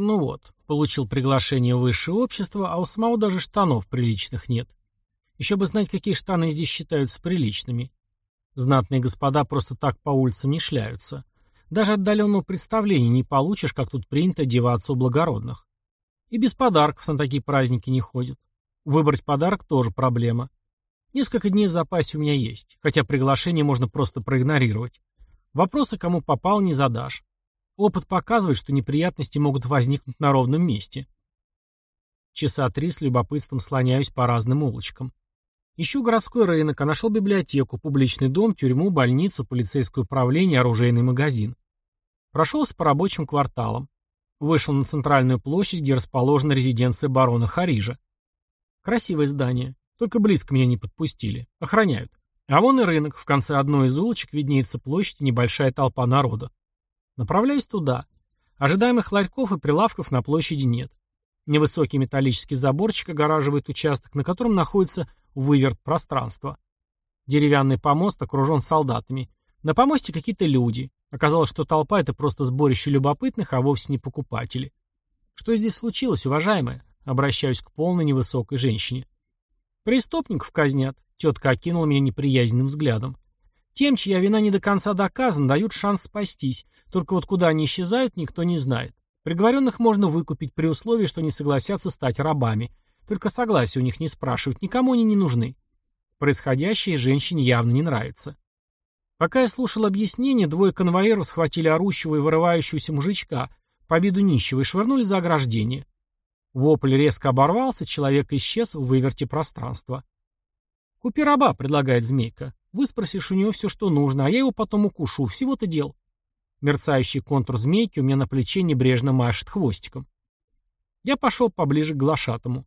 Ну вот, получил приглашение в высшее общество, а у самого даже штанов приличных нет. Еще бы знать, какие штаны здесь считаются приличными. Знатные господа просто так по улицам не шляются. Даже отдаленного представления не получишь, как тут принято одеваться у благородных. И без подарков на такие праздники не ходят. Выбрать подарок тоже проблема. Несколько дней в запасе у меня есть, хотя приглашение можно просто проигнорировать. Вопросы, кому попал, не задашь. Опыт показывает, что неприятности могут возникнуть на ровном месте. Часа три с любопытством слоняюсь по разным улочкам. Ищу городской рынок, а нашел библиотеку, публичный дом, тюрьму, больницу, полицейское управление, оружейный магазин. Прошелся по рабочим кварталам. Вышел на центральную площадь, где расположена резиденция барона Харижа. Красивое здание, только близко меня не подпустили. Охраняют. А вон и рынок, в конце одной из улочек виднеется площадь и небольшая толпа народа. Направляюсь туда. Ожидаемых ларьков и прилавков на площади нет. Невысокий металлический заборчик огораживает участок, на котором находится выверт пространства. Деревянный помост окружен солдатами. На помосте какие-то люди. Оказалось, что толпа — это просто сборище любопытных, а вовсе не покупатели. Что здесь случилось, уважаемая? Обращаюсь к полной невысокой женщине. Преступников казнят. Тетка окинула меня неприязненным взглядом. Тем, чья вина не до конца доказана, дают шанс спастись. Только вот куда они исчезают, никто не знает. Приговоренных можно выкупить при условии, что не согласятся стать рабами. Только согласия у них не спрашивают, никому они не нужны. Происходящее женщине явно не нравится. Пока я слушал объяснение, двое конвоиров схватили орущего и вырывающегося мужичка, по виду нищего, и швырнули за ограждение. Вопль резко оборвался, человек исчез в выверте пространства. «Купи раба», — предлагает змейка. Выспросишь у него все, что нужно, а я его потом укушу. Всего-то дел. Мерцающий контур змейки у меня на плече небрежно машет хвостиком. Я пошел поближе к глашатому.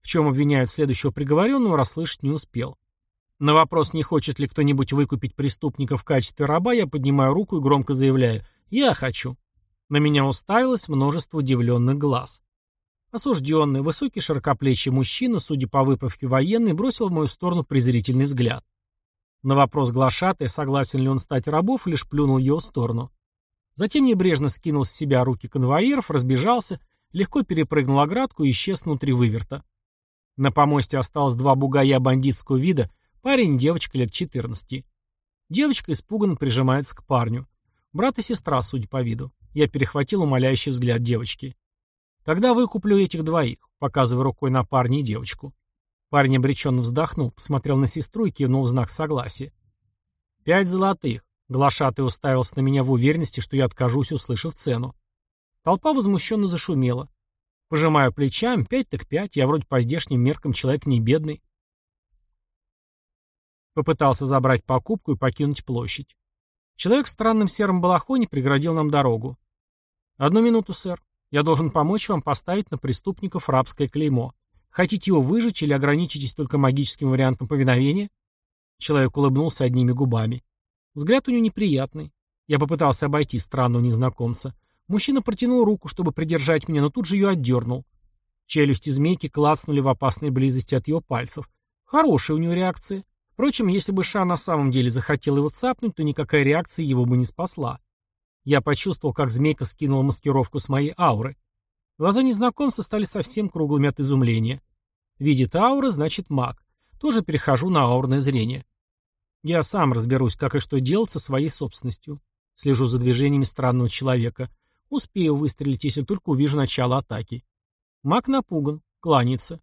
В чем обвиняют следующего приговоренного, расслышать не успел. На вопрос, не хочет ли кто-нибудь выкупить преступника в качестве раба, я поднимаю руку и громко заявляю «Я хочу». На меня уставилось множество удивленных глаз. Осужденный, высокий широкоплечий мужчина, судя по выправке военный, бросил в мою сторону презрительный взгляд. На вопрос глашатая, согласен ли он стать рабов, лишь плюнул в его сторону. Затем небрежно скинул с себя руки конвоиров, разбежался, легко перепрыгнул оградку и исчез внутри выверта. На помосте осталось два бугая бандитского вида, парень и девочка лет 14. Девочка испуганно прижимается к парню. Брат и сестра, судя по виду. Я перехватил умоляющий взгляд девочки. Тогда выкуплю этих двоих, показывая рукой на парня и девочку. Парень обреченно вздохнул, посмотрел на сестру и кивнул в знак согласия. «Пять золотых». Глашатый уставился на меня в уверенности, что я откажусь, услышав цену. Толпа возмущенно зашумела. Пожимаю плечами, пять так пять, я вроде по здешним меркам человек не бедный. Попытался забрать покупку и покинуть площадь. Человек в странном сером балахоне преградил нам дорогу. «Одну минуту, сэр. Я должен помочь вам поставить на преступников рабское клеймо. Хотите его выжечь или ограничитесь только магическим вариантом повиновения? Человек улыбнулся одними губами. Взгляд у него неприятный. Я попытался обойти странного незнакомца. Мужчина протянул руку, чтобы придержать меня, но тут же ее отдернул. Челюсти змейки клацнули в опасной близости от его пальцев. Хорошая у него реакция. Впрочем, если бы Ша на самом деле захотел его цапнуть, то никакая реакция его бы не спасла. Я почувствовал, как змейка скинула маскировку с моей ауры. Глаза незнакомца стали совсем круглыми от изумления. Видит ауры, значит маг. Тоже перехожу на аурное зрение. Я сам разберусь, как и что делать со своей собственностью. Слежу за движениями странного человека. Успею выстрелить, если только увижу начало атаки. Маг напуган, кланяется.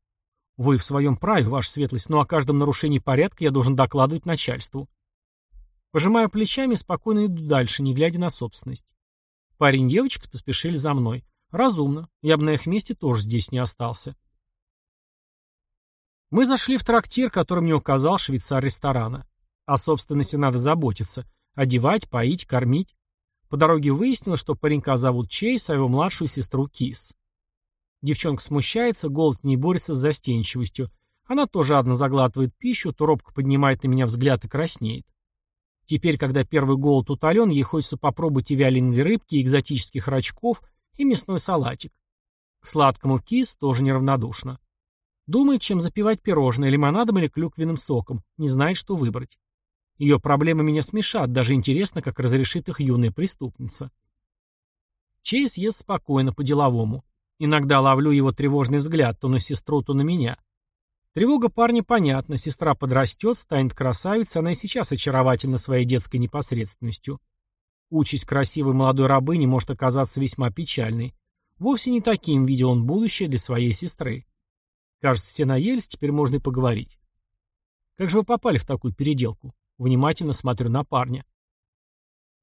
Вы в своем праве, ваша светлость, но о каждом нарушении порядка я должен докладывать начальству. Пожимаю плечами спокойно иду дальше, не глядя на собственность. Парень и девочка поспешили за мной. Разумно. Я бы на их месте тоже здесь не остался. Мы зашли в трактир, который мне указал швейцар ресторана. О собственности надо заботиться. Одевать, поить, кормить. По дороге выяснилось, что паренька зовут Чейз, а его младшую сестру Кис. Девчонка смущается, голод не борется с застенчивостью. Она то жадно заглатывает пищу, то робко поднимает на меня взгляд и краснеет. Теперь, когда первый голод утолен, ей хочется попробовать и вяленые рыбки, и экзотических рачков, и мясной салатик. К сладкому кис тоже неравнодушно. Думает, чем запивать пирожное, лимонадом или клюквенным соком, не знает, что выбрать. Ее проблемы меня смешат, даже интересно, как разрешит их юная преступница. Чейз ест спокойно, по-деловому. Иногда ловлю его тревожный взгляд то на сестру, то на меня. Тревога парня понятна, сестра подрастет, станет красавицей, она и сейчас очаровательна своей детской непосредственностью. Участь красивой молодой рабыни может оказаться весьма печальной. Вовсе не таким видел он будущее для своей сестры. Кажется, все наелись, теперь можно и поговорить. Как же вы попали в такую переделку? Внимательно смотрю на парня.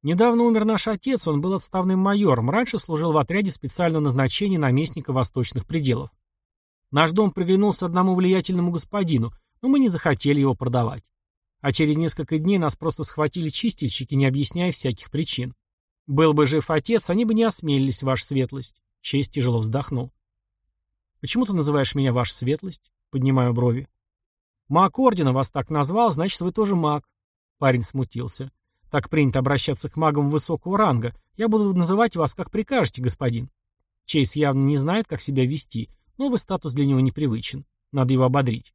Недавно умер наш отец, он был отставным майором, раньше служил в отряде специального назначения наместника восточных пределов. Наш дом приглянулся одному влиятельному господину, но мы не захотели его продавать. А через несколько дней нас просто схватили чистильщики, не объясняя всяких причин. Был бы жив отец, они бы не осмелились, ваша светлость. Честь тяжело вздохнул. «Почему ты называешь меня ваша светлость?» Поднимаю брови. «Маг ордена вас так назвал, значит, вы тоже маг». Парень смутился. «Так принято обращаться к магам высокого ранга. Я буду называть вас, как прикажете, господин». Чейз явно не знает, как себя вести. Новый статус для него непривычен. Надо его ободрить.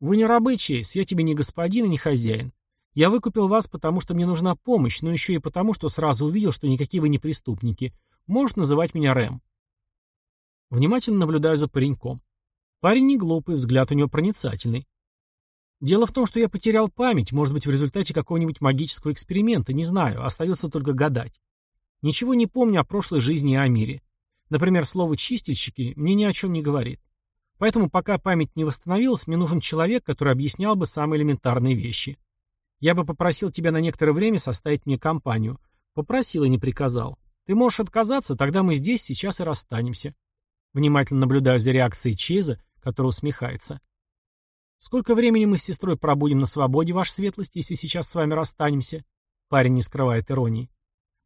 «Вы не рабы, Чейз. Я тебе не господин и не хозяин. Я выкупил вас, потому что мне нужна помощь, но еще и потому, что сразу увидел, что никакие вы не преступники. Можешь называть меня Рэм. Внимательно наблюдаю за пареньком. Парень не глупый, взгляд у него проницательный. Дело в том, что я потерял память, может быть, в результате какого-нибудь магического эксперимента, не знаю, остается только гадать. Ничего не помню о прошлой жизни и о мире. Например, слово «чистильщики» мне ни о чем не говорит. Поэтому пока память не восстановилась, мне нужен человек, который объяснял бы самые элементарные вещи. Я бы попросил тебя на некоторое время составить мне компанию. Попросил и не приказал. Ты можешь отказаться, тогда мы здесь сейчас и расстанемся. Внимательно наблюдаю за реакцией Чеза, который усмехается. «Сколько времени мы с сестрой пробудем на свободе, ваша светлость, если сейчас с вами расстанемся?» Парень не скрывает иронии.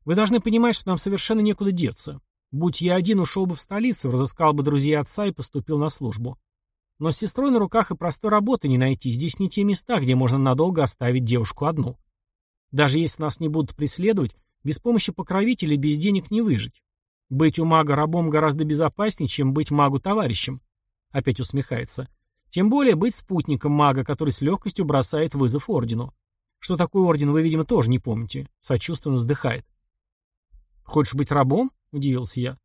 «Вы должны понимать, что нам совершенно некуда деться. Будь я один, ушел бы в столицу, разыскал бы друзей отца и поступил на службу. Но с сестрой на руках и простой работы не найти. Здесь не те места, где можно надолго оставить девушку одну. Даже если нас не будут преследовать, без помощи покровителей без денег не выжить. Быть у мага рабом гораздо безопаснее, чем быть магу товарищем. Опять усмехается. Тем более быть спутником мага, который с легкостью бросает вызов ордену. Что такое орден, вы, видимо, тоже не помните. Сочувственно вздыхает. «Хочешь быть рабом?» — удивился я.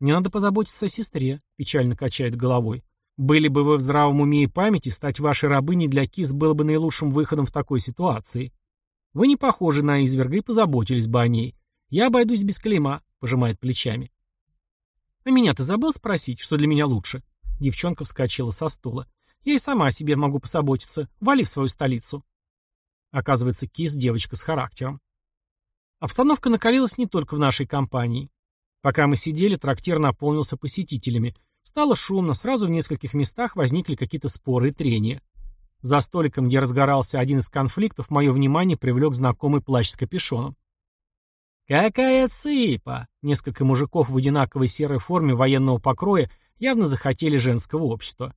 «Не надо позаботиться о сестре», — печально качает головой. «Были бы вы в здравом уме и памяти, стать вашей рабыней для кис было бы наилучшим выходом в такой ситуации. Вы не похожи на изверга и позаботились бы о ней. Я обойдусь без клейма, пожимает плечами. А меня ты забыл спросить, что для меня лучше? Девчонка вскочила со стула. Я и сама о себе могу позаботиться. Вали в свою столицу. Оказывается, кис девочка с характером. Обстановка накалилась не только в нашей компании. Пока мы сидели, трактир наполнился посетителями. Стало шумно, сразу в нескольких местах возникли какие-то споры и трения. За столиком, где разгорался один из конфликтов, мое внимание привлек знакомый плащ с капюшоном. «Какая цыпа!» Несколько мужиков в одинаковой серой форме военного покроя явно захотели женского общества.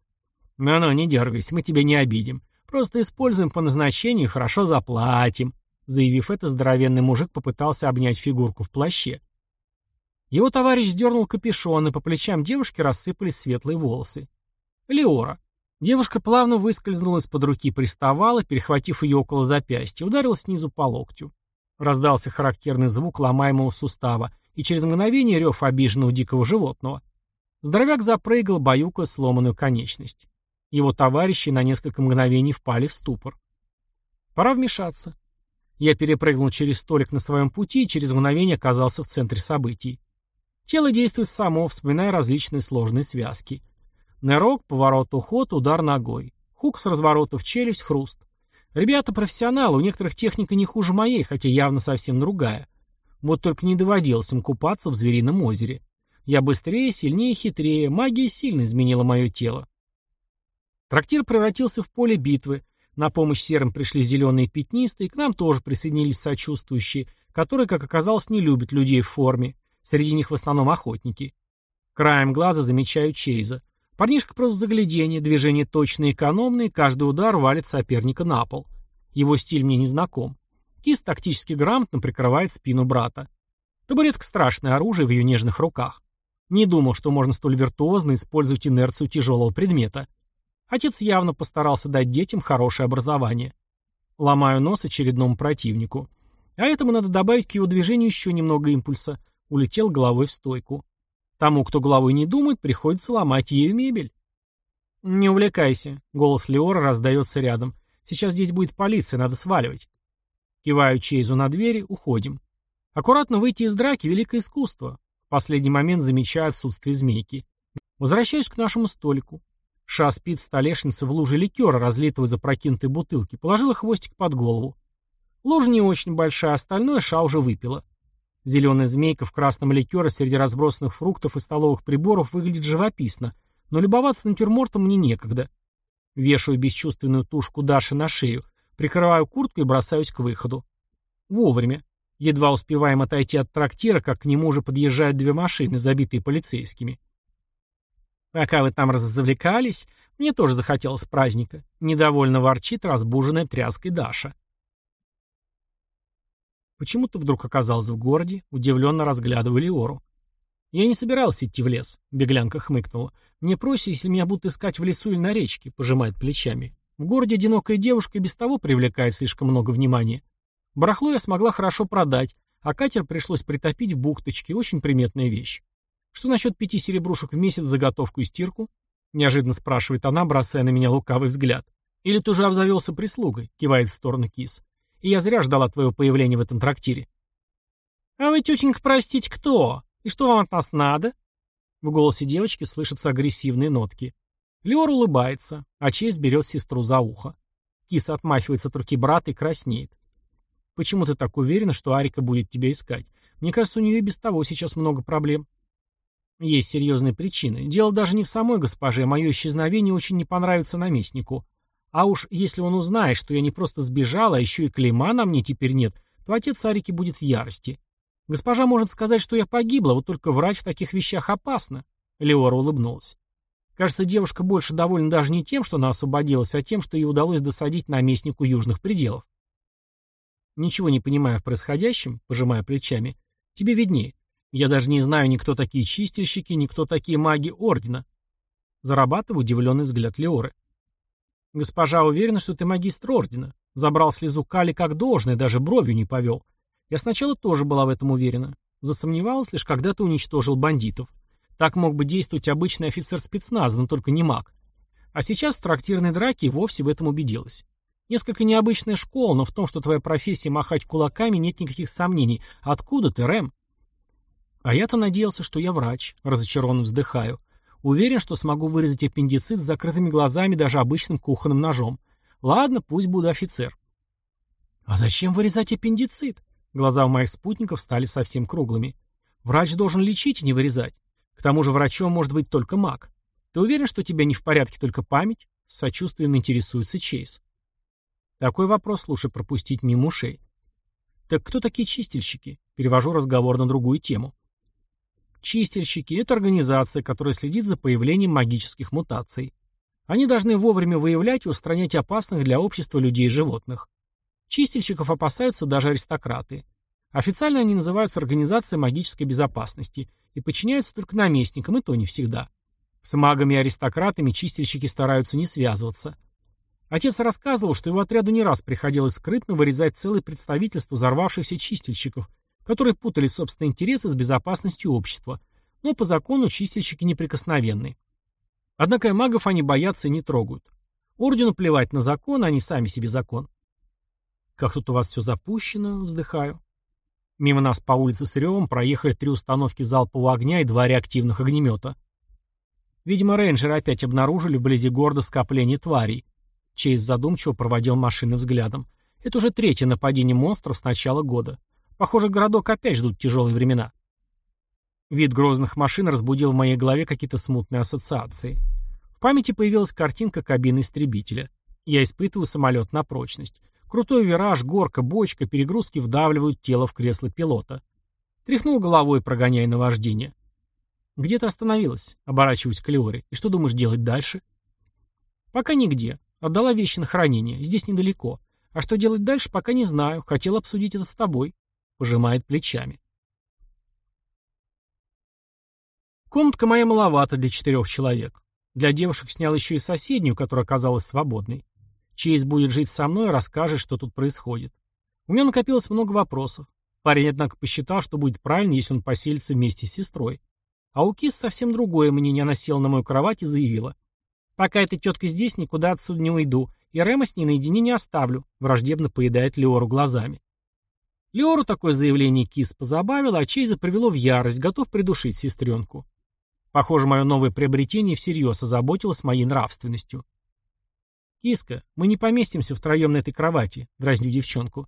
«Ну-ну, не дергайся, мы тебя не обидим. Просто используем по назначению хорошо заплатим». Заявив это, здоровенный мужик попытался обнять фигурку в плаще. Его товарищ сдернул капюшон, и по плечам девушки рассыпались светлые волосы. Леора. Девушка плавно выскользнула из-под руки приставала, перехватив ее около запястья, ударила снизу по локтю. Раздался характерный звук ломаемого сустава, и через мгновение рев обиженного дикого животного. Здоровяк запрыгал, баюкая сломанную конечность. Его товарищи на несколько мгновений впали в ступор. Пора вмешаться. Я перепрыгнул через столик на своем пути и через мгновение оказался в центре событий. Тело действует само, вспоминая различные сложные связки. Нырок, поворот, уход, удар ногой. Хук с разворота в челюсть, хруст. Ребята профессионалы, у некоторых техника не хуже моей, хотя явно совсем другая. Вот только не доводилось им купаться в зверином озере. Я быстрее, сильнее, хитрее, магия сильно изменила мое тело. Трактир превратился в поле битвы. На помощь серым пришли зеленые пятнистые, к нам тоже присоединились сочувствующие, которые, как оказалось, не любят людей в форме. Среди них в основном охотники. Краем глаза замечаю Чейза. Парнишка просто загляденье, движения точные экономные, каждый удар валит соперника на пол. Его стиль мне не знаком. Кист тактически грамотно прикрывает спину брата. Табуретка — страшное оружие в ее нежных руках. Не думал, что можно столь виртуозно использовать инерцию тяжелого предмета. Отец явно постарался дать детям хорошее образование. Ломаю нос очередному противнику. А этому надо добавить к его движению еще немного импульса. Улетел головой в стойку. Тому, кто головой не думает, приходится ломать ею мебель. «Не увлекайся», — голос Леора раздается рядом. «Сейчас здесь будет полиция, надо сваливать». Киваю Чейзу на двери, уходим. Аккуратно выйти из драки — великое искусство. В последний момент замечаю отсутствие змейки. Возвращаюсь к нашему столику. Ша спит в столешнице в луже ликера, разлитого из опрокинутой бутылки, положила хвостик под голову. Лужа не очень большая, остальное Ша уже выпила. Зеленая змейка в красном ликере среди разбросанных фруктов и столовых приборов выглядит живописно, но любоваться натюрмортом мне некогда. Вешаю бесчувственную тушку Даши на шею, прикрываю куртку и бросаюсь к выходу. Вовремя. Едва успеваем отойти от трактира, как к нему уже подъезжают две машины, забитые полицейскими. Пока вы там развлекались, мне тоже захотелось праздника. Недовольно ворчит разбуженная тряской Даша. Почему ты вдруг оказался в городе? Удивленно разглядывая Леору. Я не собирался идти в лес, беглянка хмыкнула. Мне проще, если меня будут искать в лесу или на речке, пожимает плечами. В городе одинокая девушка и без того привлекает слишком много внимания. Барахло я смогла хорошо продать, а катер пришлось притопить в бухточке, очень приметная вещь. Что насчет пяти серебрушек в месяц заготовку и стирку? Неожиданно спрашивает она, бросая на меня лукавый взгляд. Или ты уже обзавелся прислугой? Кивает в сторону кис. И я зря ждала твоего появления в этом трактире. А вы, тетенька, простите, кто? И что вам от нас надо? В голосе девочки слышатся агрессивные нотки. Леор улыбается, а Чейз берет сестру за ухо. Кис отмахивается от руки брата и краснеет. «Почему ты так уверена, что Арика будет тебя искать? Мне кажется, у нее и без того сейчас много проблем». Есть серьезные причины. Дело даже не в самой госпоже, мое исчезновение очень не понравится наместнику. А уж если он узнает, что я не просто сбежала, а еще и клейма на мне теперь нет, то отец Арики будет в ярости. Госпожа может сказать, что я погибла, вот только врать в таких вещах опасно. Леора улыбнулась. Кажется, девушка больше довольна даже не тем, что она освободилась, а тем, что ей удалось досадить наместнику южных пределов. Ничего не понимая в происходящем, пожимая плечами, тебе виднее. Я даже не знаю, ни кто такие чистильщики, ни кто такие маги Ордена. Зарабатываю удивленный взгляд Леоры. Госпожа уверена, что ты магистр Ордена. Забрал слезу Кали как должное, даже бровью не повел. Я сначала тоже была в этом уверена. Засомневалась лишь, когда ты уничтожил бандитов. Так мог бы действовать обычный офицер спецназа, но только не маг. А сейчас в трактирной драке вовсе в этом убедилась. Несколько необычная школа, но в том, что твоя профессия махать кулаками, нет никаких сомнений. Откуда ты, Рэм? А я-то надеялся, что я врач. Разочарованно вздыхаю. Уверен, что смогу вырезать аппендицит с закрытыми глазами даже обычным кухонным ножом. Ладно, пусть буду офицер. А зачем вырезать аппендицит? Глаза у моих спутников стали совсем круглыми. Врач должен лечить, а не вырезать. К тому же врачом может быть только маг. Ты уверен, что у тебя не в порядке только память? С сочувствием интересуется Чейз. Такой вопрос лучше пропустить мимо ушей. Так кто такие чистильщики? Перевожу разговор на другую тему. Чистильщики – это организация, которая следит за появлением магических мутаций. Они должны вовремя выявлять и устранять опасных для общества людей и животных. Чистильщиков опасаются даже аристократы. Официально они называются Организацией магической безопасности и подчиняются только наместникам, и то не всегда. С магами и аристократами чистильщики стараются не связываться. Отец рассказывал, что его отряду не раз приходилось скрытно вырезать целое представительство взорвавшихся чистильщиков, которые путали собственные интересы с безопасностью общества, но по закону чистильщики неприкосновенны. Однако магов они боятся и не трогают. Ордену плевать на закон, они сами себе закон. «Как тут у вас все запущено?» — вздыхаю. Мимо нас по улице с ревом проехали три установки залпового огня и два реактивных огнемета. Видимо, рейнджеры опять обнаружили вблизи города скопление тварей. Чейз задумчиво проводил машины взглядом. Это уже третье нападение монстров с начала года. Похоже, городок опять ждут тяжелые времена. Вид грозных машин разбудил в моей голове какие-то смутные ассоциации. В памяти появилась картинка кабины истребителя. Я испытываю самолет на прочность. Крутой вираж, горка, бочка, перегрузки вдавливают тело в кресло пилота. Тряхнул головой, прогоняя наваждение. «Где ты остановилась?» — оборачиваюсь к Леоре. «И что думаешь делать дальше?» «Пока нигде. Отдала вещи на хранение. Здесь недалеко. А что делать дальше, пока не знаю. Хотел обсудить это с тобой. Пожимает плечами. Комнатка моя маловата для четырех человек. Для девушек снял еще и соседнюю, которая оказалась свободной. Чейз будет жить со мной и расскажет, что тут происходит. У меня накопилось много вопросов. Парень, однако, посчитал, что будет правильно, если он поселится вместе с сестрой. А у Кис совсем другое мнение. Она села на мою кровать и заявила. «Пока эта тетка здесь, никуда отсюда не уйду. И Рема с ней наедине не оставлю», — враждебно поедает Леору глазами. Леору такое заявление Кис позабавило, а Чейза привело в ярость, готов придушить сестренку. Похоже, мое новое приобретение всерьез озаботилось моей нравственностью. «Киска, мы не поместимся втроем на этой кровати», — дразню девчонку.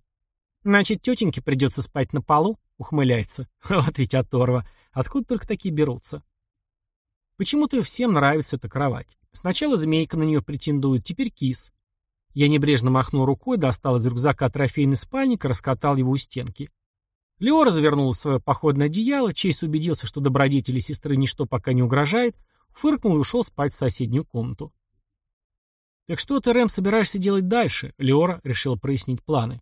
«Значит, тетеньке придется спать на полу?» — ухмыляется. Вот ведь оторва. Откуда только такие берутся? Почему-то всем нравится эта кровать. Сначала змейка на нее претендует, теперь кис. Я небрежно махнул рукой, достал из рюкзака трофейный спальник и раскатал его у стенки. Леора завернула свое походное одеяло, Чейз убедился, что добродетели сестры ничто пока не угрожает, фыркнул и ушел спать в соседнюю комнату. «Так что ты, Рэм, собираешься делать дальше?» Леора решила прояснить планы.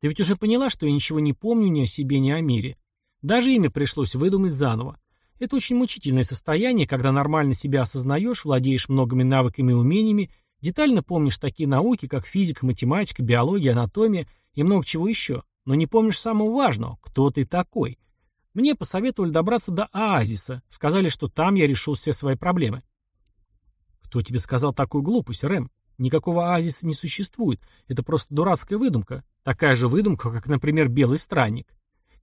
Ты ведь уже поняла, что я ничего не помню ни о себе, ни о мире. Даже имя пришлось выдумать заново. Это очень мучительное состояние, когда нормально себя осознаешь, владеешь многими навыками и умениями, детально помнишь такие науки, как физика, математика, биология, анатомия и много чего еще, но не помнишь самого важного, кто ты такой. Мне посоветовали добраться до оазиса, сказали, что там я решу все свои проблемы. Кто тебе сказал такую глупость, Рэм? Никакого оазиса не существует. Это просто дурацкая выдумка. Такая же выдумка, как, например, Белый Странник.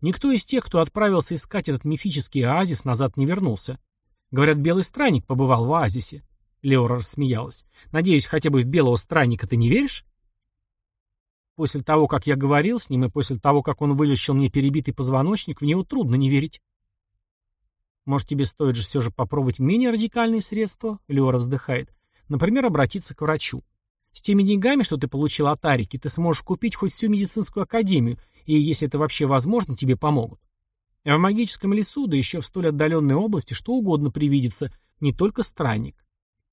Никто из тех, кто отправился искать этот мифический оазис, назад не вернулся. Говорят, Белый Странник побывал в оазисе. Леора рассмеялась. Надеюсь, хотя бы в Белого Странника ты не веришь? После того, как я говорил с ним, и после того, как он вылечил мне перебитый позвоночник, в него трудно не верить. Может, тебе стоит же все же попробовать менее радикальные средства? Леора вздыхает. Например, обратиться к врачу. С теми деньгами, что ты получил от Арики, ты сможешь купить хоть всю медицинскую академию, и, если это вообще возможно, тебе помогут. А в магическом лесу, да еще в столь отдаленной области, что угодно привидится, не только странник.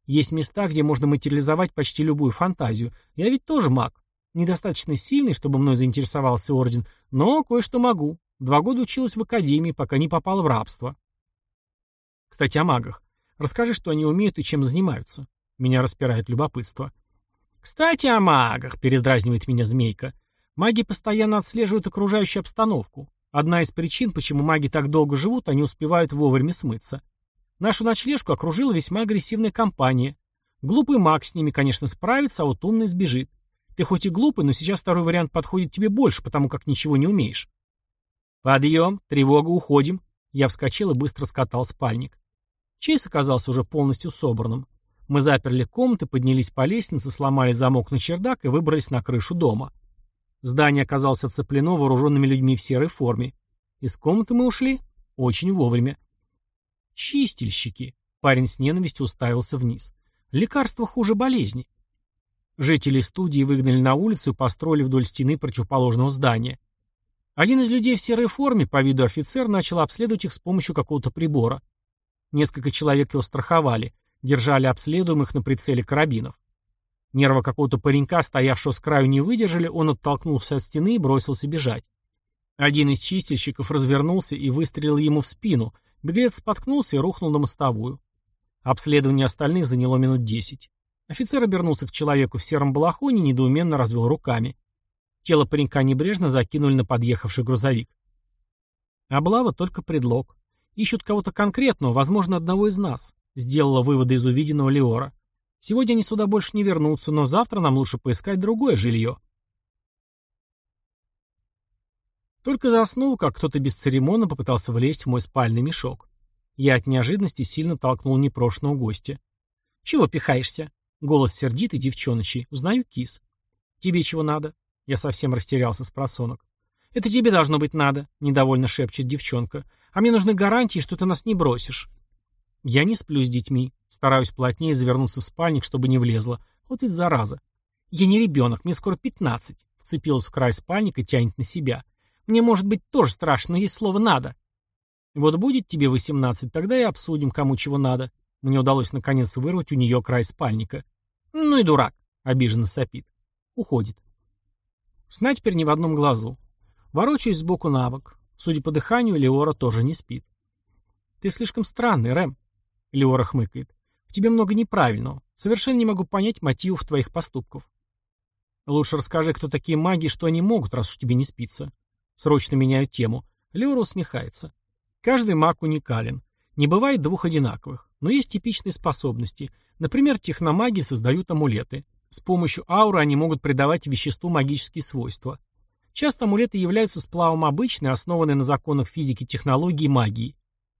Есть места, где можно материализовать почти любую фантазию. Я ведь тоже маг. Недостаточно сильный, чтобы мной заинтересовался орден, но кое-что могу. Два года училась в академии, пока не попала в рабство. Кстати, о магах. Расскажи, что они умеют и чем занимаются. Меня распирает любопытство. «Кстати, о магах», — передразнивает меня змейка. «Маги постоянно отслеживают окружающую обстановку. Одна из причин, почему маги так долго живут, они успевают вовремя смыться. Нашу ночлежку окружила весьма агрессивная компания. Глупый маг с ними, конечно, справится, а вот умный сбежит. Ты хоть и глупый, но сейчас второй вариант подходит тебе больше, потому как ничего не умеешь». «Подъем, тревога, уходим». Я вскочил и быстро скатал спальник. Чейз оказался уже полностью собранным. Мы заперли комнаты, поднялись по лестнице, сломали замок на чердак и выбрались на крышу дома. Здание оказалось оцеплено вооруженными людьми в серой форме. Из комнаты мы ушли очень вовремя. Чистильщики. Парень с ненавистью уставился вниз. Лекарство хуже болезни. Жители студии выгнали на улицу и построили вдоль стены противоположного здания. Один из людей в серой форме, по виду офицер, начал обследовать их с помощью какого-то прибора. Несколько человек его страховали. Держали обследуемых на прицеле карабинов. Нервы какого-то паренька, стоявшего с краю, не выдержали, он оттолкнулся от стены и бросился бежать. Один из чистильщиков развернулся и выстрелил ему в спину. Беглец споткнулся и рухнул на мостовую. Обследование остальных заняло минут десять. Офицер обернулся к человеку в сером балахоне и недоуменно развел руками. Тело паренька небрежно закинули на подъехавший грузовик. Облава только предлог. Ищут кого-то конкретного, возможно, одного из нас. Сделала выводы из увиденного Леора. Сегодня они сюда больше не вернутся, но завтра нам лучше поискать другое жилье. Только заснул, как кто-то бесцеремонно попытался влезть в мой спальный мешок. Я от неожиданности сильно толкнул непрошенного гостя. «Чего пихаешься?» Голос сердитый, девчоночий. Узнаю кис. «Тебе чего надо?» Я совсем растерялся с просонок. «Это тебе должно быть надо», — недовольно шепчет девчонка. «А мне нужны гарантии, что ты нас не бросишь». Я не сплю с детьми. Стараюсь плотнее завернуться в спальник, чтобы не влезла. Вот ведь зараза. Я не ребенок, мне скоро пятнадцать. Вцепилась в край спальника и тянет на себя. Мне, может быть, тоже страшно, но есть слово «надо». Вот будет тебе восемнадцать, тогда и обсудим, кому чего надо. Мне удалось наконец вырвать у нее край спальника. Ну и дурак, обиженно сопит. Уходит. Сна теперь не в одном глазу. Ворочаюсь сбоку на бок. Судя по дыханию, Леора тоже не спит. Ты слишком странный, Рэм. Леора хмыкает. В тебе много неправильного. Совершенно не могу понять мотивов твоих поступков. Лучше расскажи, кто такие маги что они могут, раз уж тебе не спится. Срочно меняю тему. Леора усмехается. Каждый маг уникален. Не бывает двух одинаковых, но есть типичные способности. Например, техномаги создают амулеты. С помощью ауры они могут придавать веществу магические свойства. Часто амулеты являются сплавом обычной, основанной на законах физики, технологии и магии.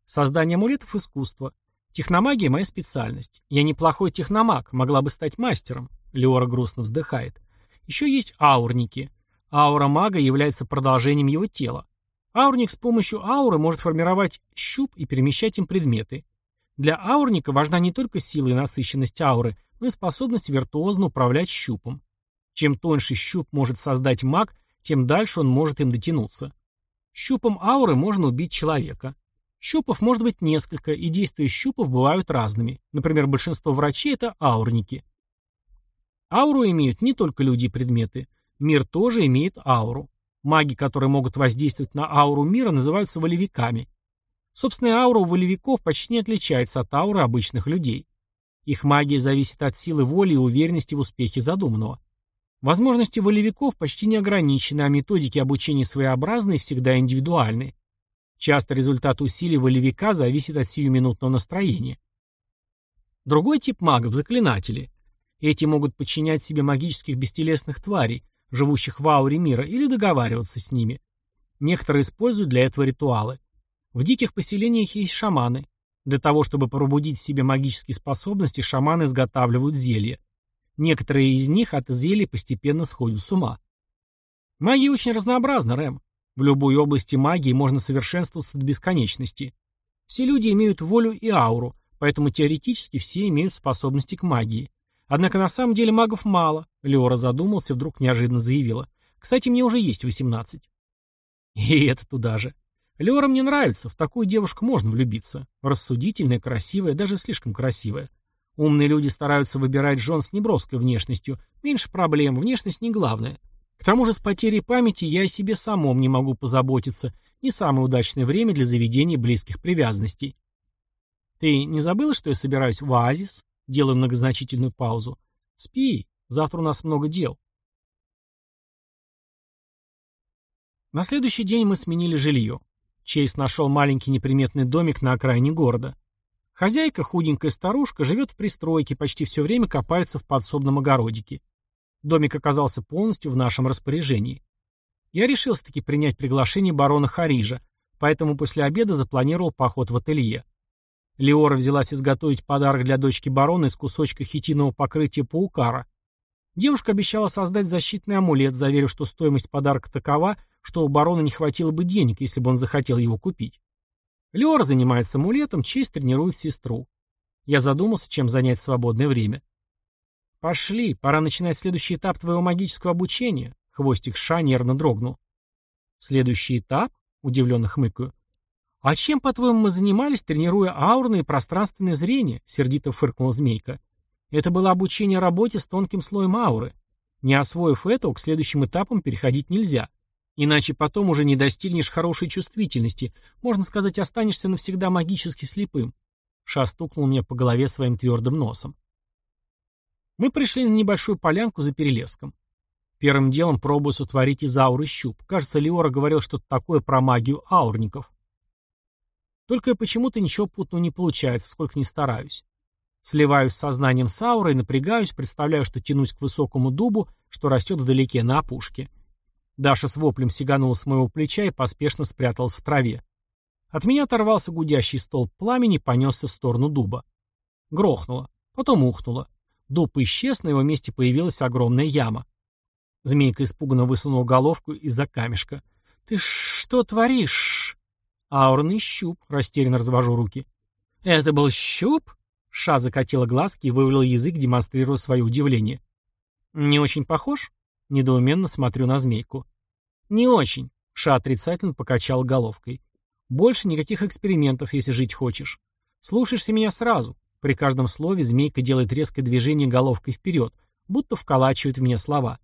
Создание амулетов – искусство. Техномагия – моя специальность. Я неплохой техномаг, могла бы стать мастером. Леора грустно вздыхает. Еще есть аурники. Аура мага является продолжением его тела. Аурник с помощью ауры может формировать щуп и перемещать им предметы. Для аурника важна не только сила и насыщенность ауры, но и способность виртуозно управлять щупом. Чем тоньше щуп может создать маг, тем дальше он может им дотянуться. Щупом ауры можно убить человека. Щупов может быть несколько, и действия щупов бывают разными. Например, большинство врачей – это аурники. Ауру имеют не только люди и предметы. Мир тоже имеет ауру. Маги, которые могут воздействовать на ауру мира, называются волевиками. Собственная аура у волевиков почти не отличается от ауры обычных людей. Их магия зависит от силы воли и уверенности в успехе задуманного. Возможности волевиков почти не ограничены, а методики обучения своеобразны и всегда индивидуальны. Часто результат усилий волевика зависит от сиюминутного настроения. Другой тип магов – заклинатели. Эти могут подчинять себе магических бестелесных тварей, живущих в ауре мира, или договариваться с ними. Некоторые используют для этого ритуалы. В диких поселениях есть шаманы. Для того, чтобы пробудить в себе магические способности, шаманы изготавливают зелья. Некоторые из них от зелий постепенно сходят с ума. Магия очень разнообразна, Рэм. В любой области магии можно совершенствоваться до бесконечности. Все люди имеют волю и ауру, поэтому теоретически все имеют способности к магии. Однако на самом деле магов мало, Леора задумался, вдруг неожиданно заявила. Кстати, мне уже есть 18. И это туда же. Леора мне нравится, в такую девушку можно влюбиться. Рассудительная, красивая, даже слишком красивая. Умные люди стараются выбирать жен с неброской внешностью. Меньше проблем, внешность не главное. К тому же с потерей памяти я о себе самом не могу позаботиться. Не самое удачное время для заведения близких привязанностей. Ты не забыла, что я собираюсь в оазис? Делаю многозначительную паузу. Спи, завтра у нас много дел. На следующий день мы сменили жилье. Чейз нашел маленький неприметный домик на окраине города. Хозяйка, худенькая старушка, живет в пристройке, почти все время копается в подсобном огородике. Домик оказался полностью в нашем распоряжении. Я решился-таки принять приглашение барона Харижа, поэтому после обеда запланировал поход в ателье. Леора взялась изготовить подарок для дочки барона из кусочка хитинового покрытия паукара. Девушка обещала создать защитный амулет, заверив, что стоимость подарка такова, что у барона не хватило бы денег, если бы он захотел его купить. Леора занимается амулетом, Честь тренирует сестру. Я задумался, чем занять свободное время. «Пошли, пора начинать следующий этап твоего магического обучения», — хвостик Ша нервно дрогнул. «Следующий этап?» — удивленно хмыкаю. «А чем, по-твоему, мы занимались, тренируя аурное и пространственное зрение?» — сердито фыркнула змейка. «Это было обучение работе с тонким слоем ауры. Не освоив этого, к следующим этапам переходить нельзя. Иначе потом уже не достигнешь хорошей чувствительности. Можно сказать, останешься навсегда магически слепым. Ша стукнул меня по голове своим твердым носом. Мы пришли на небольшую полянку за перелеском. Первым делом пробую сотворить из ауры щуп. Кажется, Леора говорил что-то такое про магию аурников. Только почему-то ничего путного не получается, сколько ни стараюсь. Сливаюсь с сознанием с аурой, напрягаюсь, представляю, что тянусь к высокому дубу, что растет вдалеке на опушке. Даша с воплем сиганула с моего плеча и поспешно спряталась в траве. От меня оторвался гудящий столб пламени и понесся в сторону дуба. Грохнуло. Потом ухнуло. Дуб исчез, на его месте появилась огромная яма. Змейка испуганно высунула головку из-за камешка. «Ты что творишь?» «Аурный щуп», — растерянно развожу руки. «Это был щуп?» Ша закатила глазки и вывалила язык, демонстрируя свое удивление. «Не очень похож?» Недоуменно смотрю на змейку. «Не очень», — Ша отрицательно покачал головкой. «Больше никаких экспериментов, если жить хочешь. Слушаешься меня сразу». При каждом слове змейка делает резкое движение головкой вперед, будто вколачивает в меня слова.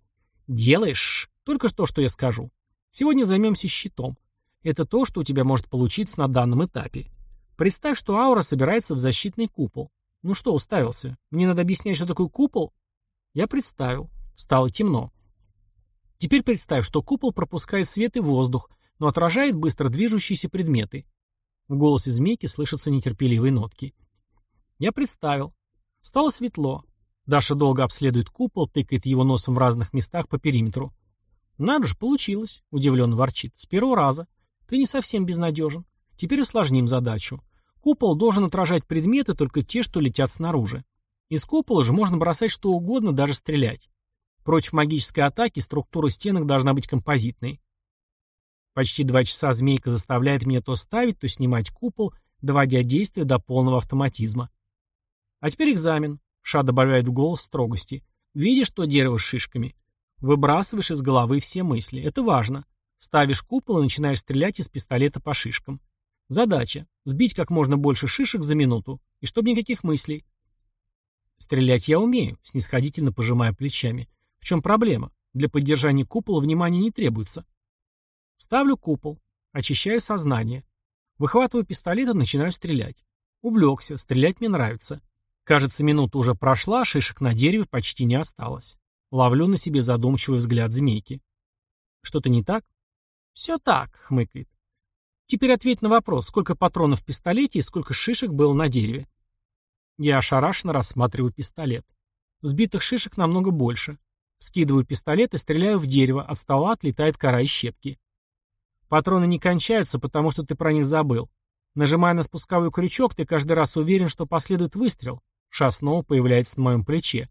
«Делаешь только то, что я скажу. Сегодня займемся щитом. Это то, что у тебя может получиться на данном этапе. Представь, что аура собирается в защитный купол. Ну что, уставился? Мне надо объяснять, что такое купол? Я представил. Стало темно. Теперь представь, что купол пропускает свет и воздух, но отражает быстро движущиеся предметы. В голосе змейки слышатся нетерпеливые нотки. Я представил. Стало светло. Даша долго обследует купол, тыкает его носом в разных местах по периметру. «Надо же, получилось», — удивленно ворчит. «С первого раза. Ты не совсем безнадежен. Теперь усложним задачу. Купол должен отражать предметы, только те, что летят снаружи. Из купола же можно бросать что угодно, даже стрелять. Против магической атаки структура стенок должна быть композитной. Почти два часа змейка заставляет меня то ставить, то снимать купол, доводя действие до полного автоматизма. А теперь экзамен. Ша добавляет в голос строгости. Видишь что дерево с шишками? Выбрасываешь из головы все мысли. Это важно. Ставишь купол и начинаешь стрелять из пистолета по шишкам. Задача – сбить как можно больше шишек за минуту. И чтобы никаких мыслей. Стрелять я умею, снисходительно пожимая плечами. В чем проблема? Для поддержания купола внимания не требуется. Ставлю купол. Очищаю сознание. Выхватываю пистолет и начинаю стрелять. Увлекся, стрелять мне нравится. Кажется, минута уже прошла, шишек на дереве почти не осталось. Ловлю на себе задумчивый взгляд змейки. Что-то не так? Все так, хмыкает. Теперь ответь на вопрос, сколько патронов в пистолете и сколько шишек было на дереве. Я ошарашенно рассматриваю пистолет. Сбитых шишек намного больше. Скидываю пистолет и стреляю в дерево, от стола отлетает кора и щепки. Патроны не кончаются, потому что ты про них забыл. Нажимая на спусковой крючок, ты каждый раз уверен, что последует выстрел. Ша снова появляется на моем плече.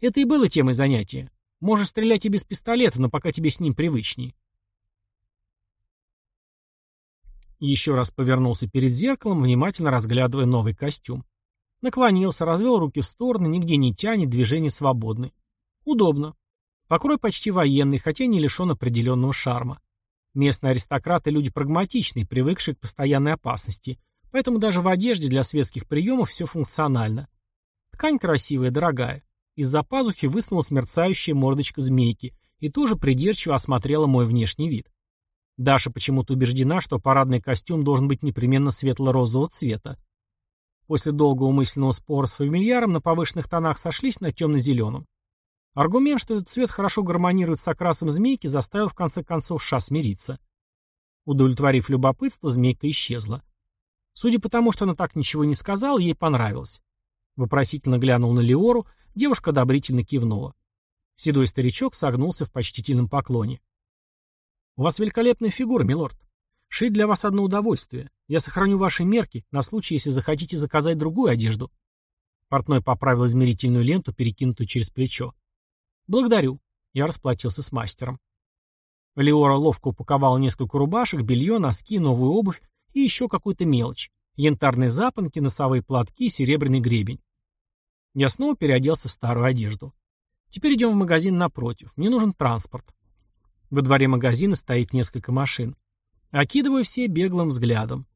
Это и было темой занятия. Можешь стрелять и без пистолета, но пока тебе с ним привычней. Еще раз повернулся перед зеркалом, внимательно разглядывая новый костюм. Наклонился, развел руки в стороны, нигде не тянет, движения свободны. Удобно. Покрой почти военный, хотя не лишен определенного шарма. Местные аристократы люди прагматичные, привыкшие к постоянной опасности, поэтому даже в одежде для светских приемов все функционально. Ткань красивая, дорогая. Из-за пазухи высунулась мерцающая мордочка змейки и тоже придирчиво осмотрела мой внешний вид. Даша почему-то убеждена, что парадный костюм должен быть непременно светло-розового цвета. После долгого мысленного спора с фамильяром на повышенных тонах сошлись на темно-зеленом. Аргумент, что этот цвет хорошо гармонирует с окрасом змейки, заставил в конце концов Ша смириться. Удовлетворив любопытство, змейка исчезла. Судя по тому, что она так ничего не сказала, ей понравилось. Вопросительно глянул на Леору, девушка одобрительно кивнула. Седой старичок согнулся в почтительном поклоне. «У вас великолепная фигура, милорд. Шить для вас одно удовольствие. Я сохраню ваши мерки на случай, если захотите заказать другую одежду». Портной поправил измерительную ленту, перекинутую через плечо. «Благодарю». Я расплатился с мастером. Леора ловко упаковала несколько рубашек, белье, носки, новую обувь и еще какую-то мелочь. Янтарные запонки, носовые платки, серебряный гребень. Я снова переоделся в старую одежду. Теперь идем в магазин напротив. Мне нужен транспорт. Во дворе магазина стоит несколько машин. Окидываю все беглым взглядом.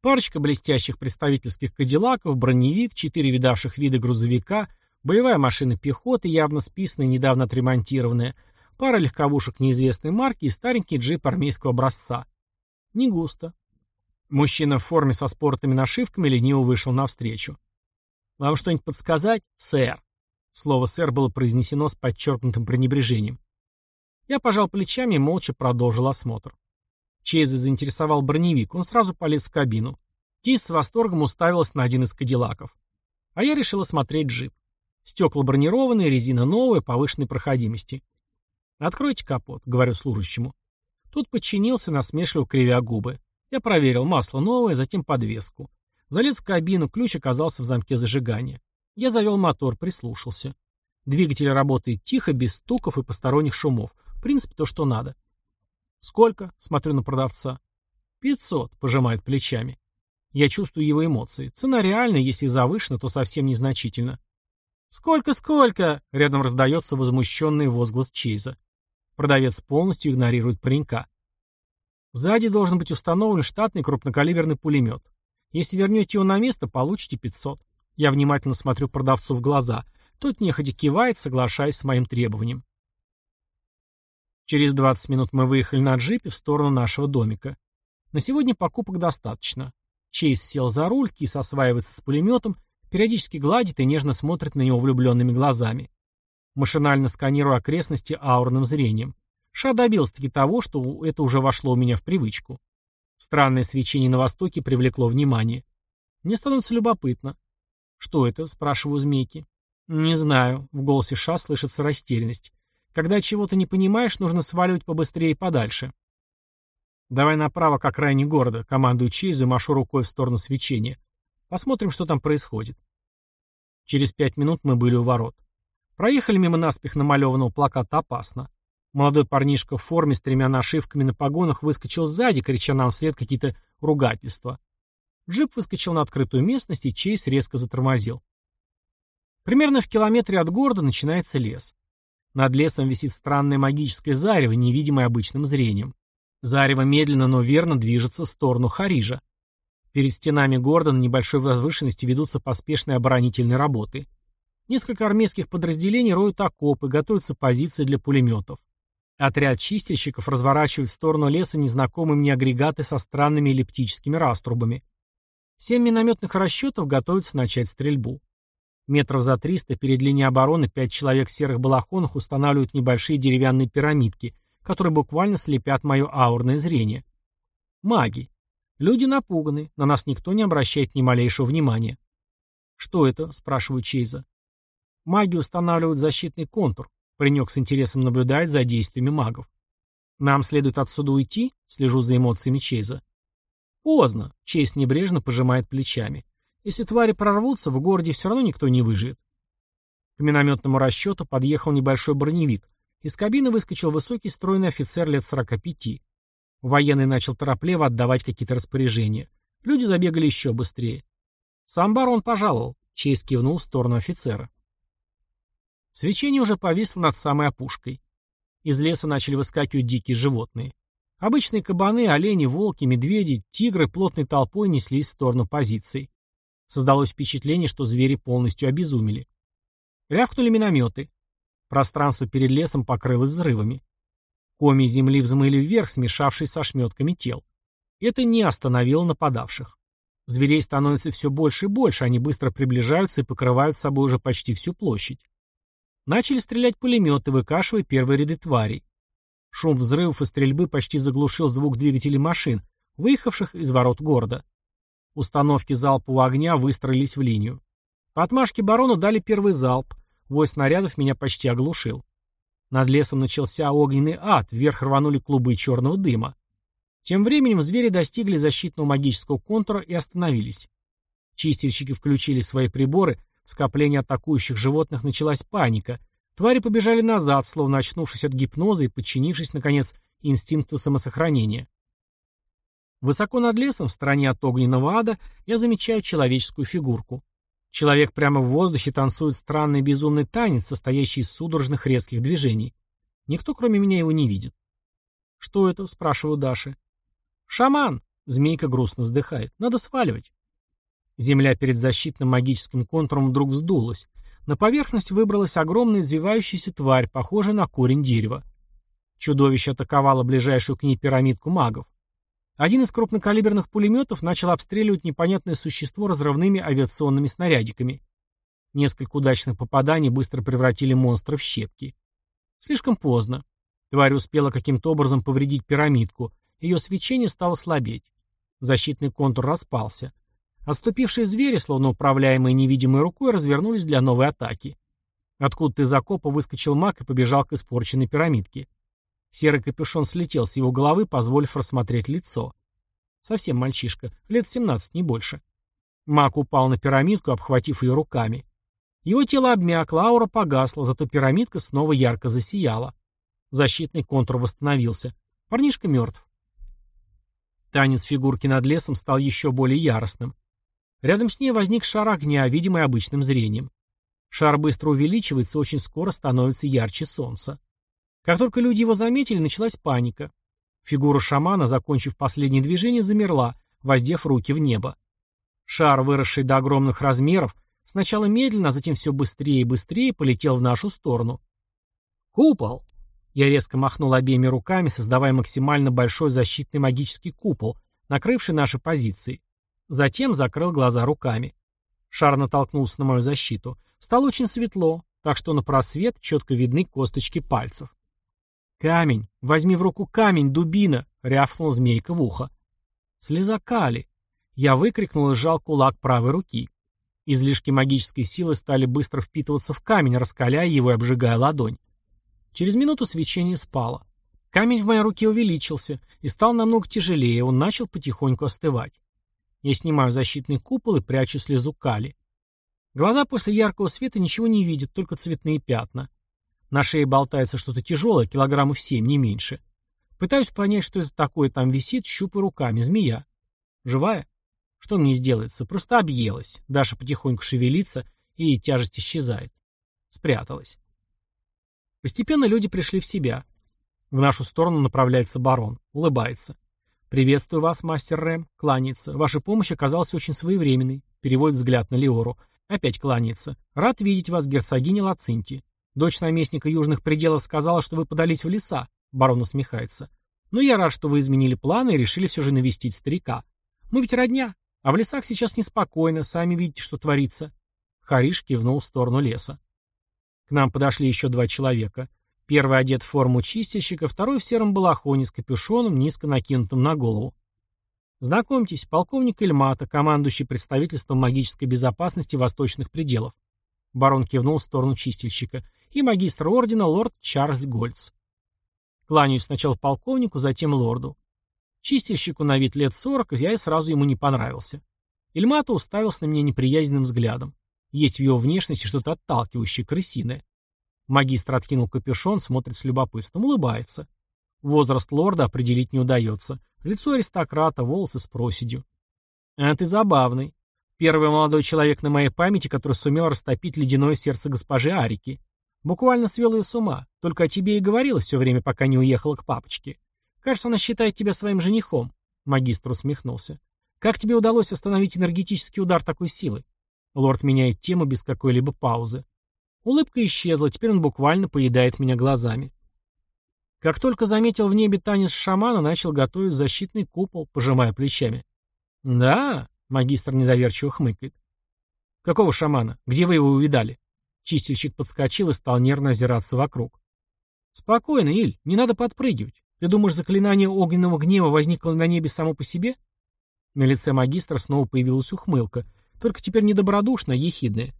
Парочка блестящих представительских кадиллаков, броневик, четыре видавших виды грузовика, боевая машина пехоты, явно списанная, недавно отремонтированная, пара легковушек неизвестной марки и старенький джип армейского образца. Не густо. Мужчина в форме со спортными нашивками лениво вышел навстречу. «Вам что-нибудь подсказать, сэр?» Слово «сэр» было произнесено с подчеркнутым пренебрежением. Я пожал плечами и молча продолжил осмотр. Чейза заинтересовал броневик, он сразу полез в кабину. Кейс с восторгом уставилась на один из кадиллаков. А я решил осмотреть джип. Стекла бронированные, резина новая, повышенной проходимости. «Откройте капот», — говорю служащему. Тут подчинился, насмешливо кривя губы. Я проверил масло новое, затем подвеску. Залез в кабину, ключ оказался в замке зажигания. Я завел мотор, прислушался. Двигатель работает тихо, без стуков и посторонних шумов. В принципе, то, что надо. «Сколько?» — смотрю на продавца. «Пятьсот», — пожимает плечами. Я чувствую его эмоции. Цена реальная, если завышена, то совсем незначительно. «Сколько, сколько?» — рядом раздается возмущенный возглас Чейза. Продавец полностью игнорирует паренька. Сзади должен быть установлен штатный крупнокалиберный пулемет. Если вернете его на место, получите 500. Я внимательно смотрю продавцу в глаза. Тот нехотя кивает, соглашаясь с моим требованием. Через 20 минут мы выехали на джипе в сторону нашего домика. На сегодня покупок достаточно. Чейз сел за руль, Кис осваивается с пулеметом, периодически гладит и нежно смотрит на него влюбленными глазами. Машинально сканирую окрестности аурным зрением. Ша добился-таки того, что это уже вошло у меня в привычку. Странное свечение на востоке привлекло внимание. Мне становится любопытно. «Что это?» — спрашиваю змейки. «Не знаю», — в голосе Ша слышится растерянность. «Когда чего-то не понимаешь, нужно сваливать побыстрее и подальше». «Давай направо к окраине города», — командую Чейзу и машу рукой в сторону свечения. «Посмотрим, что там происходит». Через пять минут мы были у ворот. Проехали мимо наспех намалеванного плаката опасно. Молодой парнишка в форме с тремя нашивками на погонах выскочил сзади, крича нам вслед какие-то ругательства. Джип выскочил на открытую местность, и Чейз резко затормозил. Примерно в километре от города начинается лес. Над лесом висит странное магическое зарево, невидимое обычным зрением. Зарево медленно, но верно движется в сторону Харижа. Перед стенами города на небольшой возвышенности ведутся поспешные оборонительные работы. Несколько армейских подразделений роют окопы, готовятся позиции для пулеметов. Отряд чистильщиков разворачивает в сторону леса незнакомые мне агрегаты со странными эллиптическими раструбами. Семь минометных расчетов готовятся начать стрельбу. Метров за триста перед линией обороны пять человек в серых балахонах устанавливают небольшие деревянные пирамидки, которые буквально слепят мое аурное зрение. Маги. Люди напуганы, на нас никто не обращает ни малейшего внимания. «Что это?» – спрашиваю Чейза. Маги устанавливают защитный контур. Паренек с интересом наблюдает за действиями магов. «Нам следует отсюда уйти?» – слежу за эмоциями Чейза. «Поздно», – Чейз небрежно пожимает плечами. «Если твари прорвутся, в городе все равно никто не выживет». К минометному расчету подъехал небольшой броневик. Из кабины выскочил высокий стройный офицер лет 45. Военный начал торопливо отдавать какие-то распоряжения. Люди забегали еще быстрее. «Сам барон пожаловал», — Чейз кивнул в сторону офицера. Свечение уже повисло над самой опушкой. Из леса начали выскакивать дикие животные. Обычные кабаны, олени, волки, медведи, тигры плотной толпой неслись в сторону позиций. Создалось впечатление, что звери полностью обезумели. Рявкнули минометы. Пространство перед лесом покрылось взрывами. Коми земли взмыли вверх, смешавшись со шметками тел. Это не остановило нападавших. Зверей становится все больше и больше, они быстро приближаются и покрывают собой уже почти всю площадь. Начали стрелять пулеметы, выкашивая первые ряды тварей. Шум взрывов и стрельбы почти заглушил звук двигателей машин, выехавших из ворот города. Установки залпового огня выстроились в линию. По отмашке барона дали первый залп. Вой снарядов меня почти оглушил. Над лесом начался огненный ад, вверх рванули клубы черного дыма. Тем временем звери достигли защитного магического контура и остановились. Чистильщики включили свои приборы, в скоплении атакующих животных началась паника. Твари побежали назад, словно очнувшись от гипноза и подчинившись, наконец, инстинкту самосохранения. Высоко над лесом, в стороне от огненного ада, я замечаю человеческую фигурку. Человек прямо в воздухе танцует странный безумный танец, состоящий из судорожных резких движений. Никто, кроме меня, его не видит. «Что это?» — спрашиваю Даши. «Шаман!» — змейка грустно вздыхает. «Надо сваливать». Земля перед защитным магическим контуром вдруг вздулась. На поверхность выбралась огромная извивающаяся тварь, похожая на корень дерева. Чудовище атаковало ближайшую к ней пирамидку магов. Один из крупнокалиберных пулеметов начал обстреливать непонятное существо разрывными авиационными снарядиками. Несколько удачных попаданий быстро превратили монстра в щепки. Слишком поздно. Тварь успела каким-то образом повредить пирамидку. Ее свечение стало слабеть. Защитный контур распался. Отступившие звери, словно управляемые невидимой рукой, развернулись для новой атаки. Откуда-то из окопа выскочил маг и побежал к испорченной пирамидке. Серый капюшон слетел с его головы, позволив рассмотреть лицо. Совсем мальчишка, лет 17, не больше. Маг упал на пирамидку, обхватив ее руками. Его тело обмякло, аура погасла, зато пирамидка снова ярко засияла. Защитный контур восстановился. Парнишка мертв. Танец фигурки над лесом стал еще более яростным. Рядом с ней возник шар огня, видимый обычным зрением. Шар быстро увеличивается, очень скоро становится ярче солнца. Как только люди его заметили, началась паника. Фигура шамана, закончив последнее движение, замерла, воздев руки в небо. Шар, выросший до огромных размеров, сначала медленно, а затем все быстрее и быстрее полетел в нашу сторону. «Купол!» Я резко махнул обеими руками, создавая максимально большой защитный магический купол, накрывший наши позиции. Затем закрыл глаза руками. Шар натолкнулся на мою защиту. Стало очень светло, так что на просвет четко видны косточки пальцев. «Камень! Возьми в руку камень, дубина!» — рявкнул змейка в ухо. «Слеза кали!» Я выкрикнул и сжал кулак правой руки. Излишки магической силы стали быстро впитываться в камень, раскаляя его и обжигая ладонь. Через минуту свечение спало. Камень в моей руке увеличился и стал намного тяжелее, он начал потихоньку остывать. Я снимаю защитный купол и прячу слезу кали. Глаза после яркого света ничего не видят, только цветные пятна. На шее болтается что-то тяжелое, килограммов семь, не меньше. Пытаюсь понять, что это такое там висит, щупаю руками. Змея. Живая? Что мне сделается? Просто объелась. Даша потихоньку шевелится, и тяжесть исчезает. Спряталась. Постепенно люди пришли в себя. В нашу сторону направляется барон. Улыбается. «Приветствую вас, мастер Рэм», — кланяется. «Ваша помощь оказалась очень своевременной», — переводит взгляд на Леору. Опять кланяется. «Рад видеть вас, герцогиня Лацинти. Дочь наместника Южных пределов сказала, что вы подались в леса», — барон усмехается. «Но я рад, что вы изменили планы и решили все же навестить старика. Мы ведь родня, а в лесах сейчас неспокойно, сами видите, что творится». Хариш кивнул в сторону леса. К нам подошли еще два человека. Первый одет в форму чистильщика, второй в сером балахоне с капюшоном, низко накинутым на голову. Знакомьтесь, полковник Эльмата, командующий представительством магической безопасности восточных пределов. Барон кивнул в сторону чистильщика. И магистр ордена лорд Чарльз Гольц. Кланяюсь сначала полковнику, затем лорду. Чистильщику на вид лет сорок, я и сразу ему не понравился. Эльмата уставился на меня неприязненным взглядом. Есть в его внешности что-то отталкивающее, крысиное. Магистр откинул капюшон, смотрит с любопытством, улыбается. Возраст лорда определить не удается. Лицо аристократа, волосы с проседью. А ты забавный. Первый молодой человек на моей памяти, который сумел растопить ледяное сердце госпожи Арики. Буквально свел ее с ума. Только о тебе и говорила все время, пока не уехала к папочке. Кажется, она считает тебя своим женихом. Магистр усмехнулся. Как тебе удалось остановить энергетический удар такой силы? Лорд меняет тему без какой-либо паузы. Улыбка исчезла, теперь он буквально поедает меня глазами. Как только заметил в небе танец шамана, начал готовить защитный купол, пожимая плечами. «Да?» — магистр недоверчиво хмыкает. «Какого шамана? Где вы его увидали?» Чистильщик подскочил и стал нервно озираться вокруг. «Спокойно, Иль, не надо подпрыгивать. Ты думаешь, заклинание огненного гнева возникло на небе само по себе?» На лице магистра снова появилась ухмылка, только теперь не добродушная, а ехидная.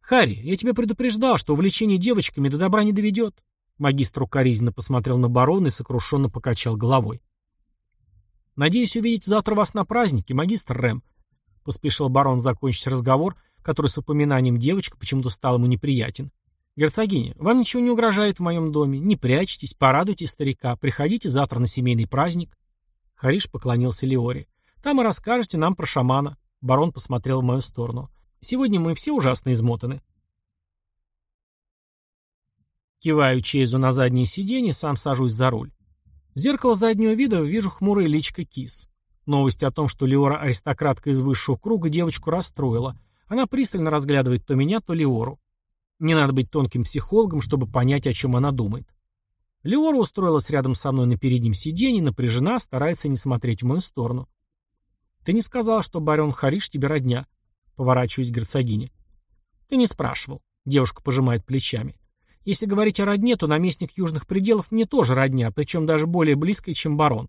«Харри, я тебя предупреждал, что увлечение девочками до добра не доведет». Магистр укоризненно посмотрел на барона и сокрушенно покачал головой. «Надеюсь увидеть завтра вас на празднике, магистр Рэм», — поспешил барон закончить разговор, который с упоминанием девочка почему-то стал ему неприятен. «Герцогиня, вам ничего не угрожает в моем доме. Не прячьтесь, порадуйте старика. Приходите завтра на семейный праздник». Хариш поклонился Леоре. «Там и расскажете нам про шамана». Барон посмотрел в мою сторону. Сегодня мы все ужасно измотаны. Киваю Чейзу на заднее сиденье, сам сажусь за руль. В зеркало заднего вида вижу хмурое личко Кис. Новость о том, что Леора аристократка из высшего круга, девочку расстроила. Она пристально разглядывает то меня, то Леору. Не надо быть тонким психологом, чтобы понять, о чем она думает. Леора устроилась рядом со мной на переднем сиденье, напряжена, старается не смотреть в мою сторону. «Ты не сказал, что барон Хариш тебе родня?» Поворачиваюсь к герцогине. Ты не спрашивал. Девушка пожимает плечами. Если говорить о родне, то наместник южных пределов мне тоже родня, причем даже более близкая, чем барон.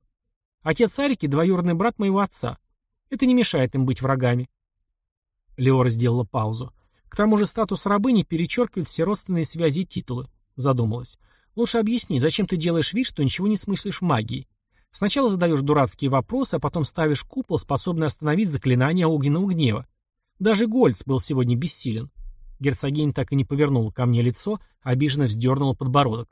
Отец Арики — двоюродный брат моего отца. Это не мешает им быть врагами. Леора сделала паузу. К тому же статус рабыни перечеркивает все родственные связи и титулы. Задумалась. Лучше объясни, зачем ты делаешь вид, что ничего не смыслишь в магии? Сначала задаешь дурацкие вопросы, а потом ставишь купол, способный остановить заклинание огненного гнева. Даже Гольц был сегодня бессилен. Герцогиня так и не повернула ко мне лицо, а обиженно вздернула подбородок.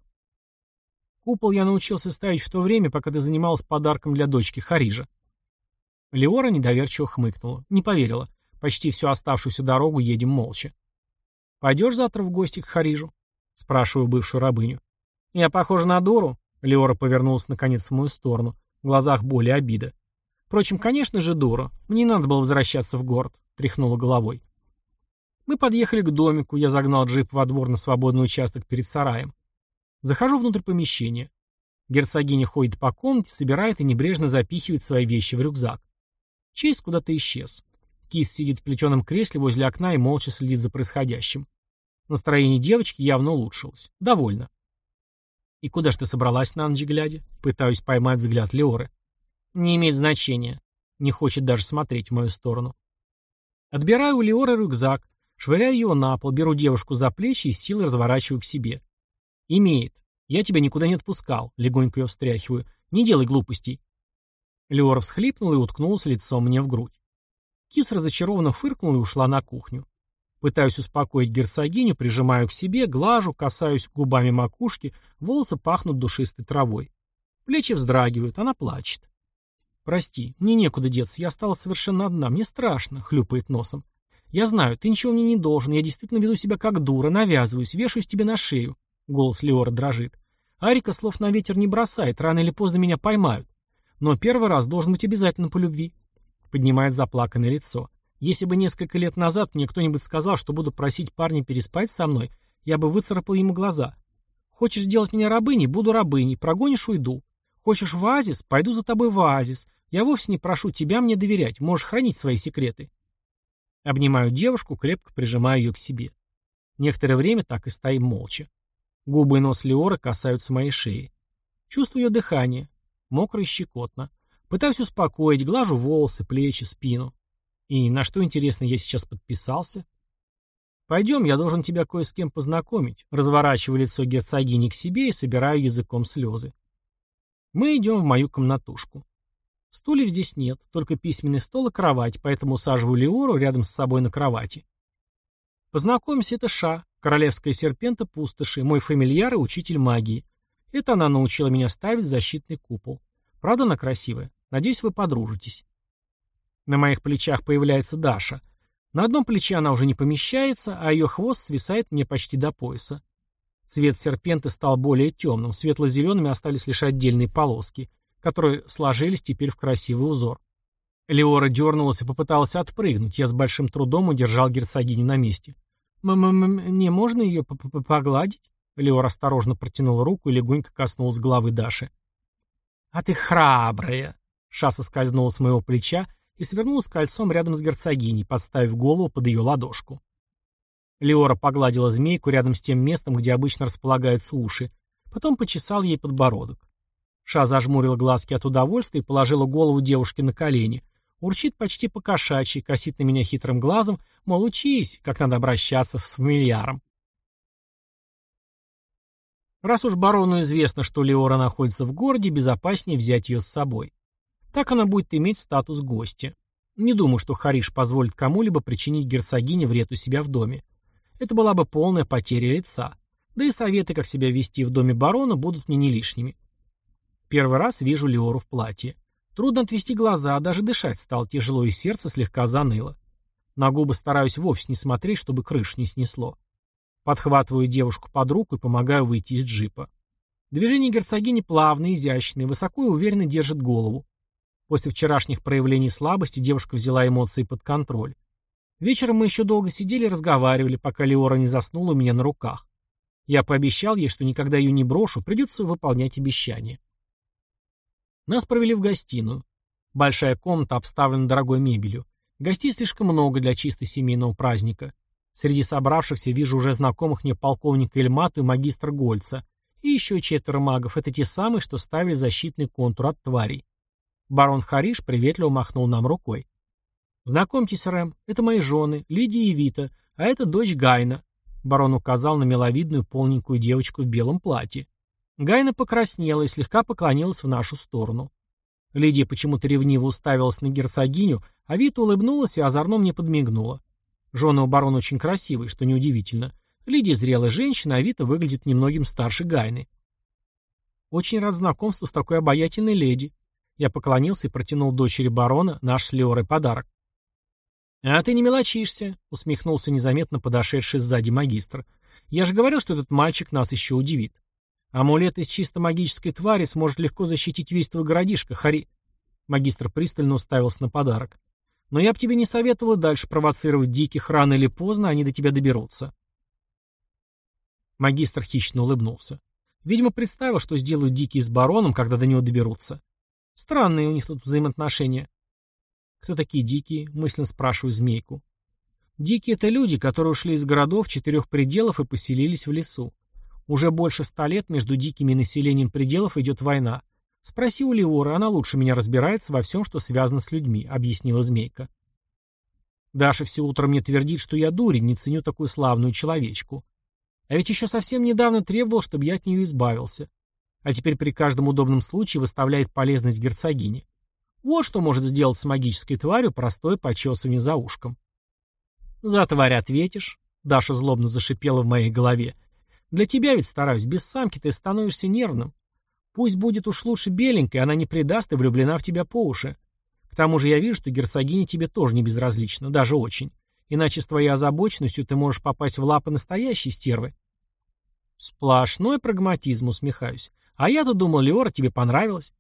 Купол я научился ставить в то время, пока ты занималась подарком для дочки Харижа. Леора недоверчиво хмыкнула. Не поверила. Почти всю оставшуюся дорогу едем молча. «Пойдешь завтра в гости к Харижу?» Спрашиваю бывшую рабыню. «Я похожа на дуру?» Леора повернулась наконец в мою сторону. В глазах боли обида. Впрочем, конечно же, дура. Мне надо было возвращаться в город. Тряхнула головой. Мы подъехали к домику, я загнал джип во двор на свободный участок перед сараем. Захожу внутрь помещения. Герцогиня ходит по комнате, собирает и небрежно запихивает свои вещи в рюкзак. Чейз куда-то исчез. Кис сидит в плетеном кресле возле окна и молча следит за происходящим. Настроение девочки явно улучшилось. Довольно. «И куда ж ты собралась на ночь глядя?» Пытаюсь поймать взгляд Леоры. «Не имеет значения». Не хочет даже смотреть в мою сторону. Отбираю у Леоры рюкзак, швыряю его на пол, беру девушку за плечи и с силой разворачиваю к себе. «Имеет. Я тебя никуда не отпускал», — легонько ее встряхиваю. «Не делай глупостей». Леора всхлипнула и уткнулась лицом мне в грудь. Кис разочарованно фыркнула и ушла на кухню. Пытаюсь успокоить герцогиню, прижимаю к себе, глажу, касаюсь губами макушки, волосы пахнут душистой травой. Плечи вздрагивают, она плачет. «Прости, мне некуда деться, я стала совершенно одна, мне страшно», — хлюпает носом. «Я знаю, ты ничего мне не должен, я действительно веду себя как дура, навязываюсь, вешаюсь тебе на шею». Голос Леора дрожит. «Арика слов на ветер не бросает, рано или поздно меня поймают. Но первый раз должен быть обязательно по любви». Поднимает заплаканное лицо. Если бы несколько лет назад мне кто-нибудь сказал, что буду просить парня переспать со мной, я бы выцарапал ему глаза. Хочешь сделать меня рабыней, буду рабыней, прогонишь, уйду. Хочешь в оазис, пойду за тобой в оазис. Я вовсе не прошу тебя мне доверять, можешь хранить свои секреты. Обнимаю девушку, крепко прижимаю ее к себе. Некоторое время так и стоим молча. Губы и нос Леора касаются моей шеи. Чувствую ее дыхание. Мокро и щекотно. Пытаюсь успокоить, глажу волосы, плечи, спину. И на что, интересно, я сейчас подписался? Пойдем, я должен тебя кое с кем познакомить. Разворачиваю лицо герцогини к себе и собираю языком слезы. Мы идем в мою комнатушку. Стульев здесь нет, только письменный стол и кровать, поэтому усаживаю Леору рядом с собой на кровати. Познакомься, это Ша, королевская серпента пустоши, мой фамильяр и учитель магии. Это она научила меня ставить защитный купол. Правда она красивая? Надеюсь, вы подружитесь. На моих плечах появляется Даша. На одном плече она уже не помещается, а ее хвост свисает мне почти до пояса. Цвет серпенты стал более темным, светло-зелеными остались лишь отдельные полоски, которые сложились теперь в красивый узор. Леора дернулась и попыталась отпрыгнуть. Я с большим трудом удержал герцогиню на месте. «М -м -м «Мне можно ее п -п погладить?» Леора осторожно протянула руку и легонько коснулась головы Даши. «А ты храбрая!» Ша соскользнула с моего плеча и свернулась кольцом рядом с герцогиней, подставив голову под ее ладошку. Леора погладила змейку рядом с тем местом, где обычно располагаются уши, потом почесал ей подбородок. Ша зажмурила глазки от удовольствия и положила голову девушки на колени. Урчит почти по-кошачьи, косит на меня хитрым глазом, мол, учись, как надо обращаться с фамильяром. Раз уж барону известно, что Леора находится в городе, безопаснее взять ее с собой. Так она будет иметь статус гостя. Не думаю, что Хариш позволит кому-либо причинить герцогине вред у себя в доме. Это была бы полная потеря лица. Да и советы, как себя вести в доме барона, будут мне не лишними. Первый раз вижу Леору в платье. Трудно отвести глаза, а даже дышать стало тяжело, и сердце слегка заныло. На губы стараюсь вовсе не смотреть, чтобы крыш не снесло. Подхватываю девушку под руку и помогаю выйти из джипа. Движения герцогини плавные, изящные, высоко и уверенно держит голову. После вчерашних проявлений слабости девушка взяла эмоции под контроль. Вечером мы еще долго сидели и разговаривали, пока Леора не заснула у меня на руках. Я пообещал ей, что никогда ее не брошу, придется выполнять обещание. Нас провели в гостиную. Большая комната обставлена дорогой мебелью. Гостей слишком много для чисто семейного праздника. Среди собравшихся вижу уже знакомых мне полковника Эльмату и магистра Гольца. И еще четверо магов. Это те самые, что ставили защитный контур от тварей. Барон Хариш приветливо махнул нам рукой. «Знакомьтесь, Рэм, это мои жены, Лидия и Вита, а это дочь Гайна». Барон указал на миловидную полненькую девочку в белом платье. Гайна покраснела и слегка поклонилась в нашу сторону. Лидия почему-то ревниво уставилась на герцогиню, а Вита улыбнулась и озорно мне подмигнула. Жены у барона очень красивые, что неудивительно. Лидия зрелая женщина, а Вита выглядит немногим старше Гайны. «Очень рад знакомству с такой обаятельной леди», я поклонился и протянул дочери барона наш с Леорой подарок. «А ты не мелочишься», — усмехнулся незаметно подошедший сзади магистр. «Я же говорил, что этот мальчик нас еще удивит. Амулет из чисто магической твари сможет легко защитить весь твой городишко, Хари...» Магистр пристально уставился на подарок. «Но я бы тебе не советовал дальше провоцировать диких, рано или поздно они до тебя доберутся». Магистр хищно улыбнулся. Видимо, представил, что сделают дикие с бароном, когда до него доберутся. Странные у них тут взаимоотношения. Кто такие дикие? Мысленно спрашиваю змейку. Дикие — это люди, которые ушли из городов, четырех пределов и поселились в лесу. Уже больше ста лет между дикими населением пределов идет война. Спроси у Леоры, она лучше меня разбирается во всем, что связано с людьми», — объяснила змейка. Даша все утро мне твердит, что я дурень, не ценю такую славную человечку. А ведь еще совсем недавно требовал, чтобы я от нее избавился. А теперь при каждом удобном случае выставляет полезность герцогини. Вот что может сделать с магической тварью простое почесывание за ушком. «За тварь ответишь», — Даша злобно зашипела в моей голове. «Для тебя ведь стараюсь, без самки ты становишься нервным. Пусть будет уж лучше беленькой, она не предаст и влюблена в тебя по уши. К тому же я вижу, что герцогиня тебе тоже не безразлична, даже очень. Иначе с твоей озабоченностью ты можешь попасть в лапы настоящей стервы. Сплошной прагматизм, усмехаюсь. А я-то думал, Леора тебе понравилась.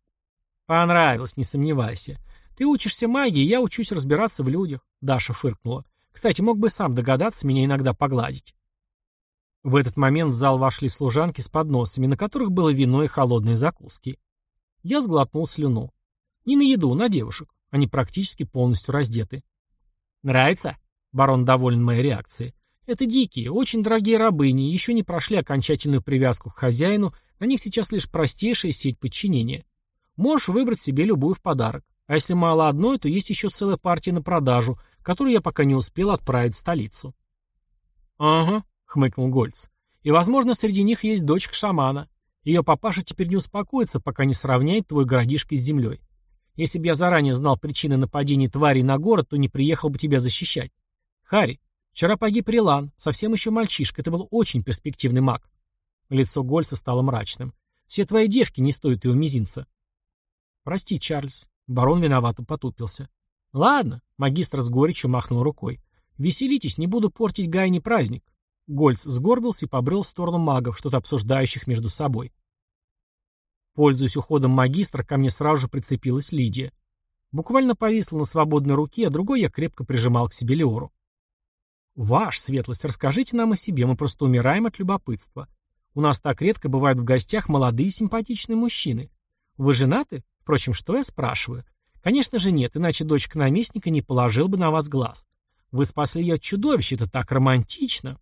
Понравилось, не сомневайся. Ты учишься магии, я учусь разбираться в людях. Даша фыркнула. Кстати, мог бы сам догадаться меня иногда погладить. В этот момент в зал вошли служанки с подносами, на которых было вино и холодные закуски. Я сглотнул слюну. Не на еду, на девушек. Они практически полностью раздеты. «Нравится?» Барон доволен моей реакцией. «Это дикие, очень дорогие рабыни, еще не прошли окончательную привязку к хозяину, на них сейчас лишь простейшая сеть подчинения. Можешь выбрать себе любую в подарок. А если мало одной, то есть еще целая партия на продажу, которую я пока не успел отправить в столицу». «Ага», — хмыкнул Гольц. «И, возможно, среди них есть дочка шамана. Ее папаша теперь не успокоится, пока не сравняет твой городишко с землей. Если бы я заранее знал причины нападений тварей на город, то не приехал бы тебя защищать. Харри, вчера погиб Рилан, совсем еще мальчишка, это был очень перспективный маг. Лицо Гольца стало мрачным. Все твои девки не стоят его мизинца. Прости, Чарльз. Барон виновато потупился. Ладно, магистр с горечью махнул рукой. Веселитесь, не буду портить Гайне праздник. Гольц сгорбился и побрел в сторону магов, что-то обсуждающих между собой. Пользуясь уходом магистра, ко мне сразу же прицепилась Лидия. Буквально повисла на свободной руке, а другой я крепко прижимал к себе Леору. «Ваш, светлость, расскажите нам о себе, мы просто умираем от любопытства. У нас так редко бывают в гостях молодые симпатичные мужчины. Вы женаты? Впрочем, что я спрашиваю? Конечно же нет, иначе дочка наместника не положил бы на вас глаз. Вы спасли ее от чудовища, это так романтично».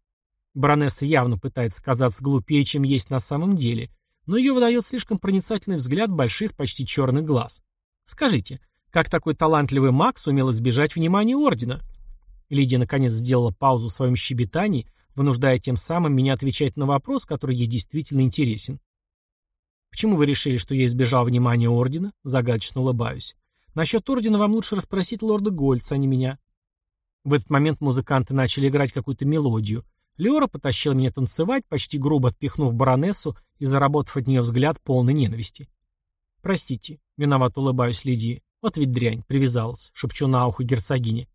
Баронесса явно пытается казаться глупее, чем есть на самом деле – но ее выдает слишком проницательный взгляд больших, почти черных глаз. Скажите, как такой талантливый маг сумел избежать внимания Ордена? Лидия наконец сделала паузу в своем щебетании, вынуждая тем самым меня отвечать на вопрос, который ей действительно интересен. «Почему вы решили, что я избежал внимания Ордена?» Загадочно улыбаюсь. «Насчет Ордена вам лучше расспросить лорда Гольца, а не меня». В этот момент музыканты начали играть какую-то мелодию, Леора потащила меня танцевать, почти грубо отпихнув баронессу и заработав от нее взгляд полной ненависти. «Простите», — виноват улыбаюсь Лидии. «Вот ведь дрянь, привязалась», — шепчу на ухо герцогине.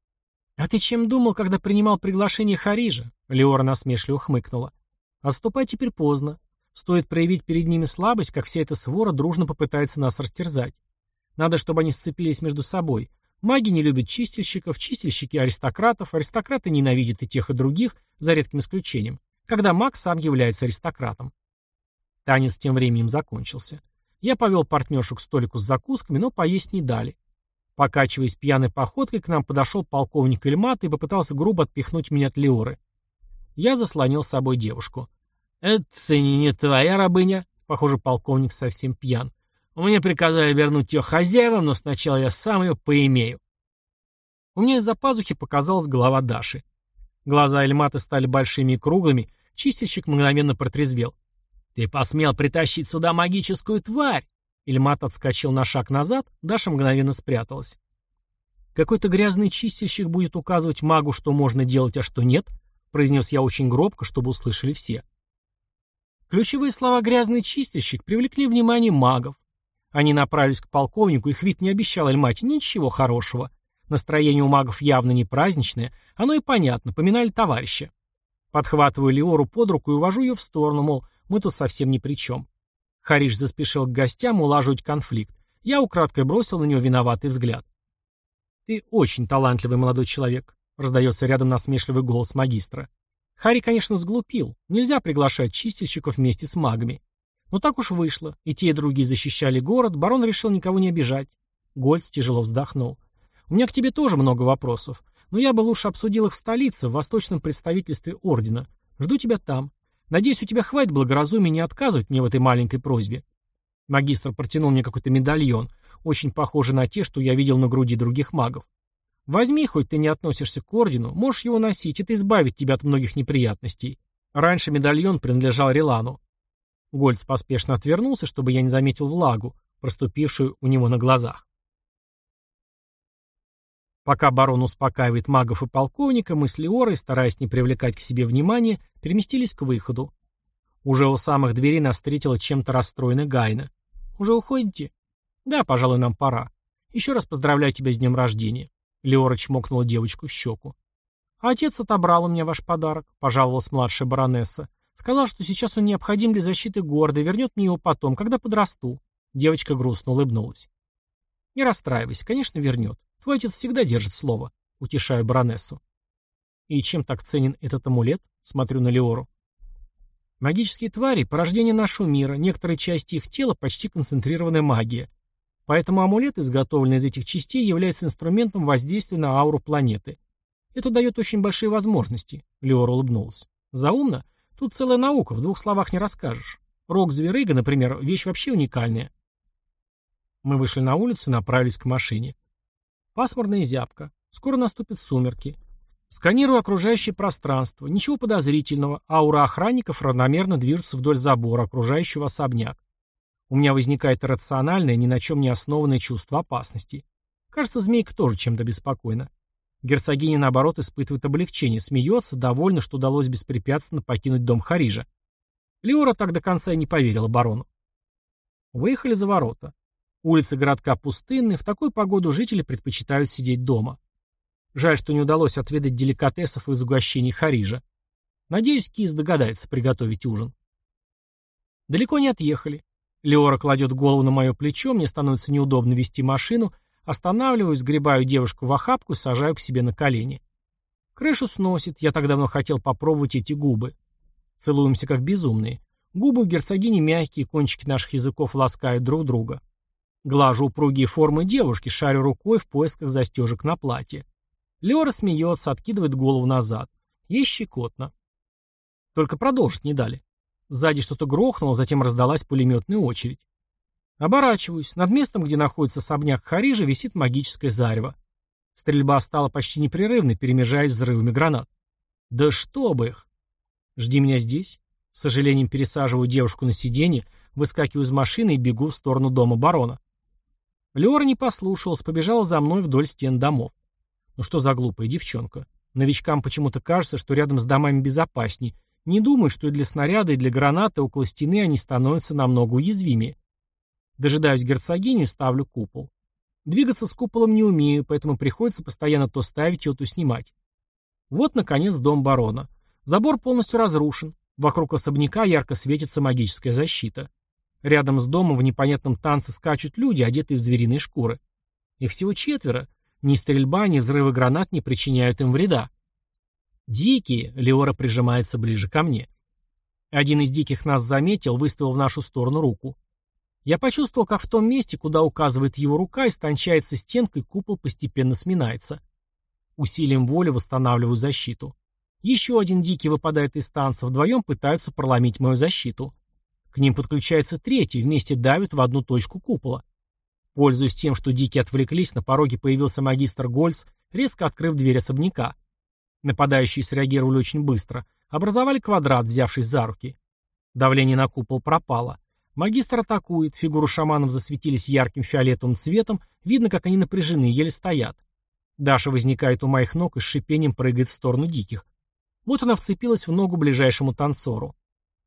«А ты чем думал, когда принимал приглашение Харижа?» Леора насмешливо хмыкнула. «Отступай теперь поздно. Стоит проявить перед ними слабость, как вся эта свора дружно попытается нас растерзать. Надо, чтобы они сцепились между собой, Маги не любят чистильщиков, чистильщики аристократов, аристократы ненавидят и тех, и других, за редким исключением, когда маг сам является аристократом. Танец тем временем закончился. Я повел партнершу к столику с закусками, но поесть не дали. Покачиваясь пьяной походкой, к нам подошел полковник Эльмат и попытался грубо отпихнуть меня от Леоры. Я заслонил с собой девушку. «Это не твоя рабыня?» Похоже, полковник совсем пьян. Мне приказали вернуть ее хозяевам, но сначала я сам ее поимею. У меня из-за пазухи показалась голова Даши. Глаза Эльмата стали большими и круглыми, чистильщик мгновенно протрезвел. «Ты посмел притащить сюда магическую тварь!» Эльмат отскочил на шаг назад, Даша мгновенно спряталась. «Какой-то грязный чистильщик будет указывать магу, что можно делать, а что нет», произнес я очень громко, чтобы услышали все. Ключевые слова «грязный чистильщик» привлекли внимание магов. Они направились к полковнику, их вид не обещал Эльмате ничего хорошего. Настроение у магов явно не праздничное, оно и понятно, поминали товарища. Подхватываю Леору под руку и увожу ее в сторону, мол, мы тут совсем ни при чем. Хариш заспешил к гостям улаживать конфликт. Я украдкой бросил на него виноватый взгляд. «Ты очень талантливый молодой человек», — раздается рядом насмешливый голос магистра. Хари, конечно, сглупил. Нельзя приглашать чистильщиков вместе с магами. Но так уж вышло. И те, и другие защищали город, барон решил никого не обижать. Гольц тяжело вздохнул. У меня к тебе тоже много вопросов. Но я бы лучше обсудил их в столице, в восточном представительстве ордена. Жду тебя там. Надеюсь, у тебя хватит благоразумия не отказывать мне в этой маленькой просьбе. Магистр протянул мне какой-то медальон, очень похожий на те, что я видел на груди других магов. Возьми, хоть ты не относишься к ордену, можешь его носить, это избавит тебя от многих неприятностей. Раньше медальон принадлежал Рилану. Гольц поспешно отвернулся, чтобы я не заметил влагу, проступившую у него на глазах. Пока барон успокаивает магов и полковника, мы с Леорой, стараясь не привлекать к себе внимания, переместились к выходу. Уже у самых дверей нас встретила чем-то расстроена Гайна. «Уже уходите?» «Да, пожалуй, нам пора. Еще раз поздравляю тебя с днем рождения». Леора чмокнула девочку в щеку. «А отец отобрал у меня ваш подарок», — пожаловалась младшая баронесса. «Сказал, что сейчас он необходим для защиты города вернет мне его потом, когда подрасту». Девочка грустно улыбнулась. «Не расстраивайся, конечно, вернет. Твой отец всегда держит слово», — утешаю баронессу. «И чем так ценен этот амулет?» — смотрю на Леору. Магические твари — порождение нашего мира, некоторые части их тела почти концентрированная магия. Поэтому амулет, изготовленный из этих частей, является инструментом воздействия на ауру планеты. Это дает очень большие возможности, Леор улыбнулся. Заумно? Тут целая наука, в двух словах не расскажешь. Рог зверыга, например, вещь вообще уникальная. Мы вышли на улицу и направились к машине. Пасмурная зябка. Скоро наступят сумерки. Сканирую окружающее пространство. Ничего подозрительного. Аура охранников равномерно движется вдоль забора, окружающего особняк. У меня возникает иррациональное, ни на чем не основанное чувство опасности. Кажется, змейка тоже чем-то беспокойна. Герцогиня, наоборот, испытывает облегчение, смеется, довольна, что удалось беспрепятственно покинуть дом Харижа. Леора так до конца и не поверила барону. Выехали за ворота. Улицы городка пустынны, в такую погоду жители предпочитают сидеть дома. Жаль, что не удалось отведать деликатесов из угощений Харижа. Надеюсь, Кис догадается приготовить ужин. Далеко не отъехали. Леора кладет голову на мое плечо, мне становится неудобно вести машину, останавливаюсь, сгребаю девушку в охапку и сажаю к себе на колени. Крышу сносит, я так давно хотел попробовать эти губы. Целуемся как безумные. Губы у герцогини мягкие, кончики наших языков ласкают друг друга. Глажу упругие формы девушки, шарю рукой в поисках застежек на платье. Леора смеется, откидывает голову назад. Ей щекотно. Только продолжить не дали. Сзади что-то грохнуло, затем раздалась пулеметная очередь. Оборачиваюсь. Над местом, где находится особняк Харижа, висит магическое зарево. Стрельба стала почти непрерывной, перемежаясь взрывами гранат. Да что бы их! Жди меня здесь. С сожалением пересаживаю девушку на сиденье, выскакиваю из машины и бегу в сторону дома барона. Леора не послушалась, побежала за мной вдоль стен домов. Ну что за глупая девчонка? Новичкам почему-то кажется, что рядом с домами безопасней. Не думаю, что и для снаряда, и для гранаты около стены они становятся намного уязвимее. Дожидаюсь герцогиню и ставлю купол. Двигаться с куполом не умею, поэтому приходится постоянно то ставить его, то снимать. Вот, наконец, дом барона. Забор полностью разрушен. Вокруг особняка ярко светится магическая защита. Рядом с домом в непонятном танце скачут люди, одетые в звериные шкуры. Их всего четверо, ни стрельба, ни взрывы гранат не причиняют им вреда. Дикие, Леора прижимается ближе ко мне. Один из диких нас заметил, выставил в нашу сторону руку. Я почувствовал, как в том месте, куда указывает его рука, истончается стенка и купол постепенно сминается. Усилием воли восстанавливаю защиту. Еще один дикий выпадает из танца, вдвоем пытаются проломить мою защиту. К ним подключается третий, вместе давят в одну точку купола. Пользуясь тем, что дикие отвлеклись, на пороге появился магистр Гольц, резко открыв дверь особняка. Нападающие среагировали очень быстро. Образовали квадрат, взявшись за руки. Давление на купол пропало. Магистр атакует, фигуры шаманов засветились ярким фиолетовым цветом, видно, как они напряжены, еле стоят. Даша возникает у моих ног и с шипением прыгает в сторону диких. Вот она вцепилась в ногу ближайшему танцору.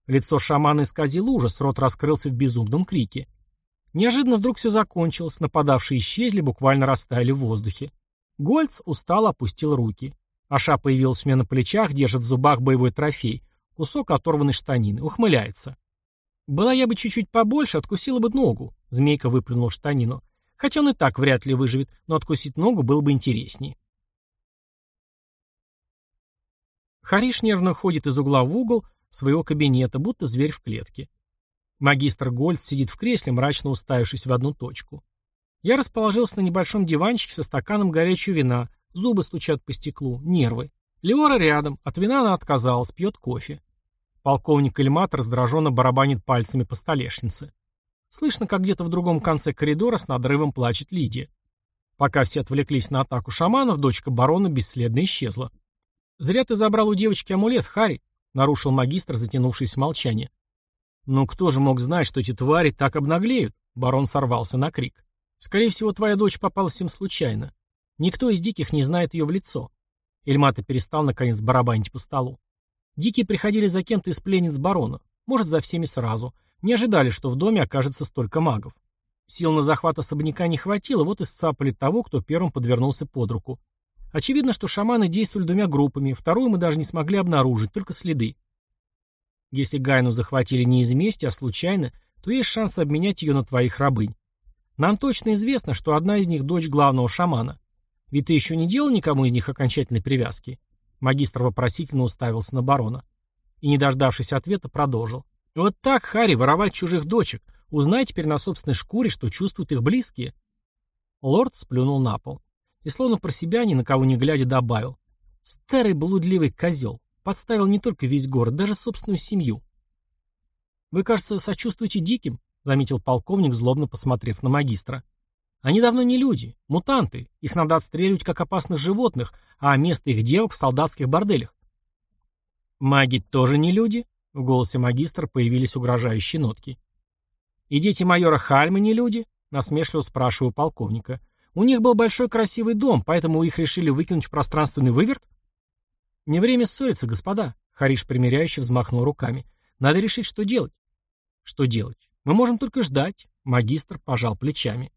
Лицо шамана исказило ужас, рот раскрылся в безумном крике. Неожиданно вдруг все закончилось, нападавшие исчезли, буквально растаяли в воздухе. Гольц устало опустил руки. Аша появился у меня на плечах, держит в зубах боевой трофей. Кусок оторванной штанины. Ухмыляется. Была я бы чуть-чуть побольше, откусила бы ногу. Змейка выплюнула штанину. Хотя он и так вряд ли выживет, но откусить ногу было бы интереснее. Хариш нервно ходит из угла в угол своего кабинета, будто зверь в клетке. Магистр Гольц сидит в кресле, мрачно уставившись в одну точку. Я расположился на небольшом диванчике со стаканом горячего вина, зубы стучат по стеклу, нервы. Леора рядом, от вина она отказалась, пьет кофе. Полковник Эльмат раздраженно барабанит пальцами по столешнице. Слышно, как где-то в другом конце коридора с надрывом плачет Лидия. Пока все отвлеклись на атаку шаманов, дочка барона бесследно исчезла. «Зря ты забрал у девочки амулет, Харри», — нарушил магистр, затянувшись в молчание. «Ну кто же мог знать, что эти твари так обнаглеют?» Барон сорвался на крик. «Скорее всего, твоя дочь попалась им случайно. Никто из диких не знает ее в лицо». Эльмата перестал, наконец, барабанить по столу. Дикие приходили за кем-то из пленниц барона, может, за всеми сразу. Не ожидали, что в доме окажется столько магов. Сил на захват особняка не хватило, вот и сцапали того, кто первым подвернулся под руку. Очевидно, что шаманы действовали двумя группами, вторую мы даже не смогли обнаружить, только следы. Если Гайну захватили не из мести, а случайно, то есть шанс обменять ее на твоих рабынь. Нам точно известно, что одна из них дочь главного шамана. Ведь ты еще не делал никому из них окончательной привязки. Магистр вопросительно уставился на барона. И, не дождавшись ответа, продолжил. «Вот так, Харри, воровать чужих дочек. Узнай теперь на собственной шкуре, что чувствуют их близкие». Лорд сплюнул на пол. И словно про себя, ни на кого не глядя, добавил. «Старый блудливый козел. Подставил не только весь город, даже собственную семью». «Вы, кажется, сочувствуете диким», — заметил полковник, злобно посмотрев на магистра. Они давно не люди, мутанты. Их надо отстреливать как опасных животных, а место их девок в солдатских борделях. Маги тоже не люди? В голосе магистра появились угрожающие нотки. И дети майора Хальма не люди? Насмешливо спрашиваю полковника. У них был большой красивый дом, поэтому их решили выкинуть в пространственный выверт? Не время ссориться, господа. Хариш примиряюще взмахнул руками. Надо решить, что делать. Что делать? Мы можем только ждать. Магистр пожал плечами.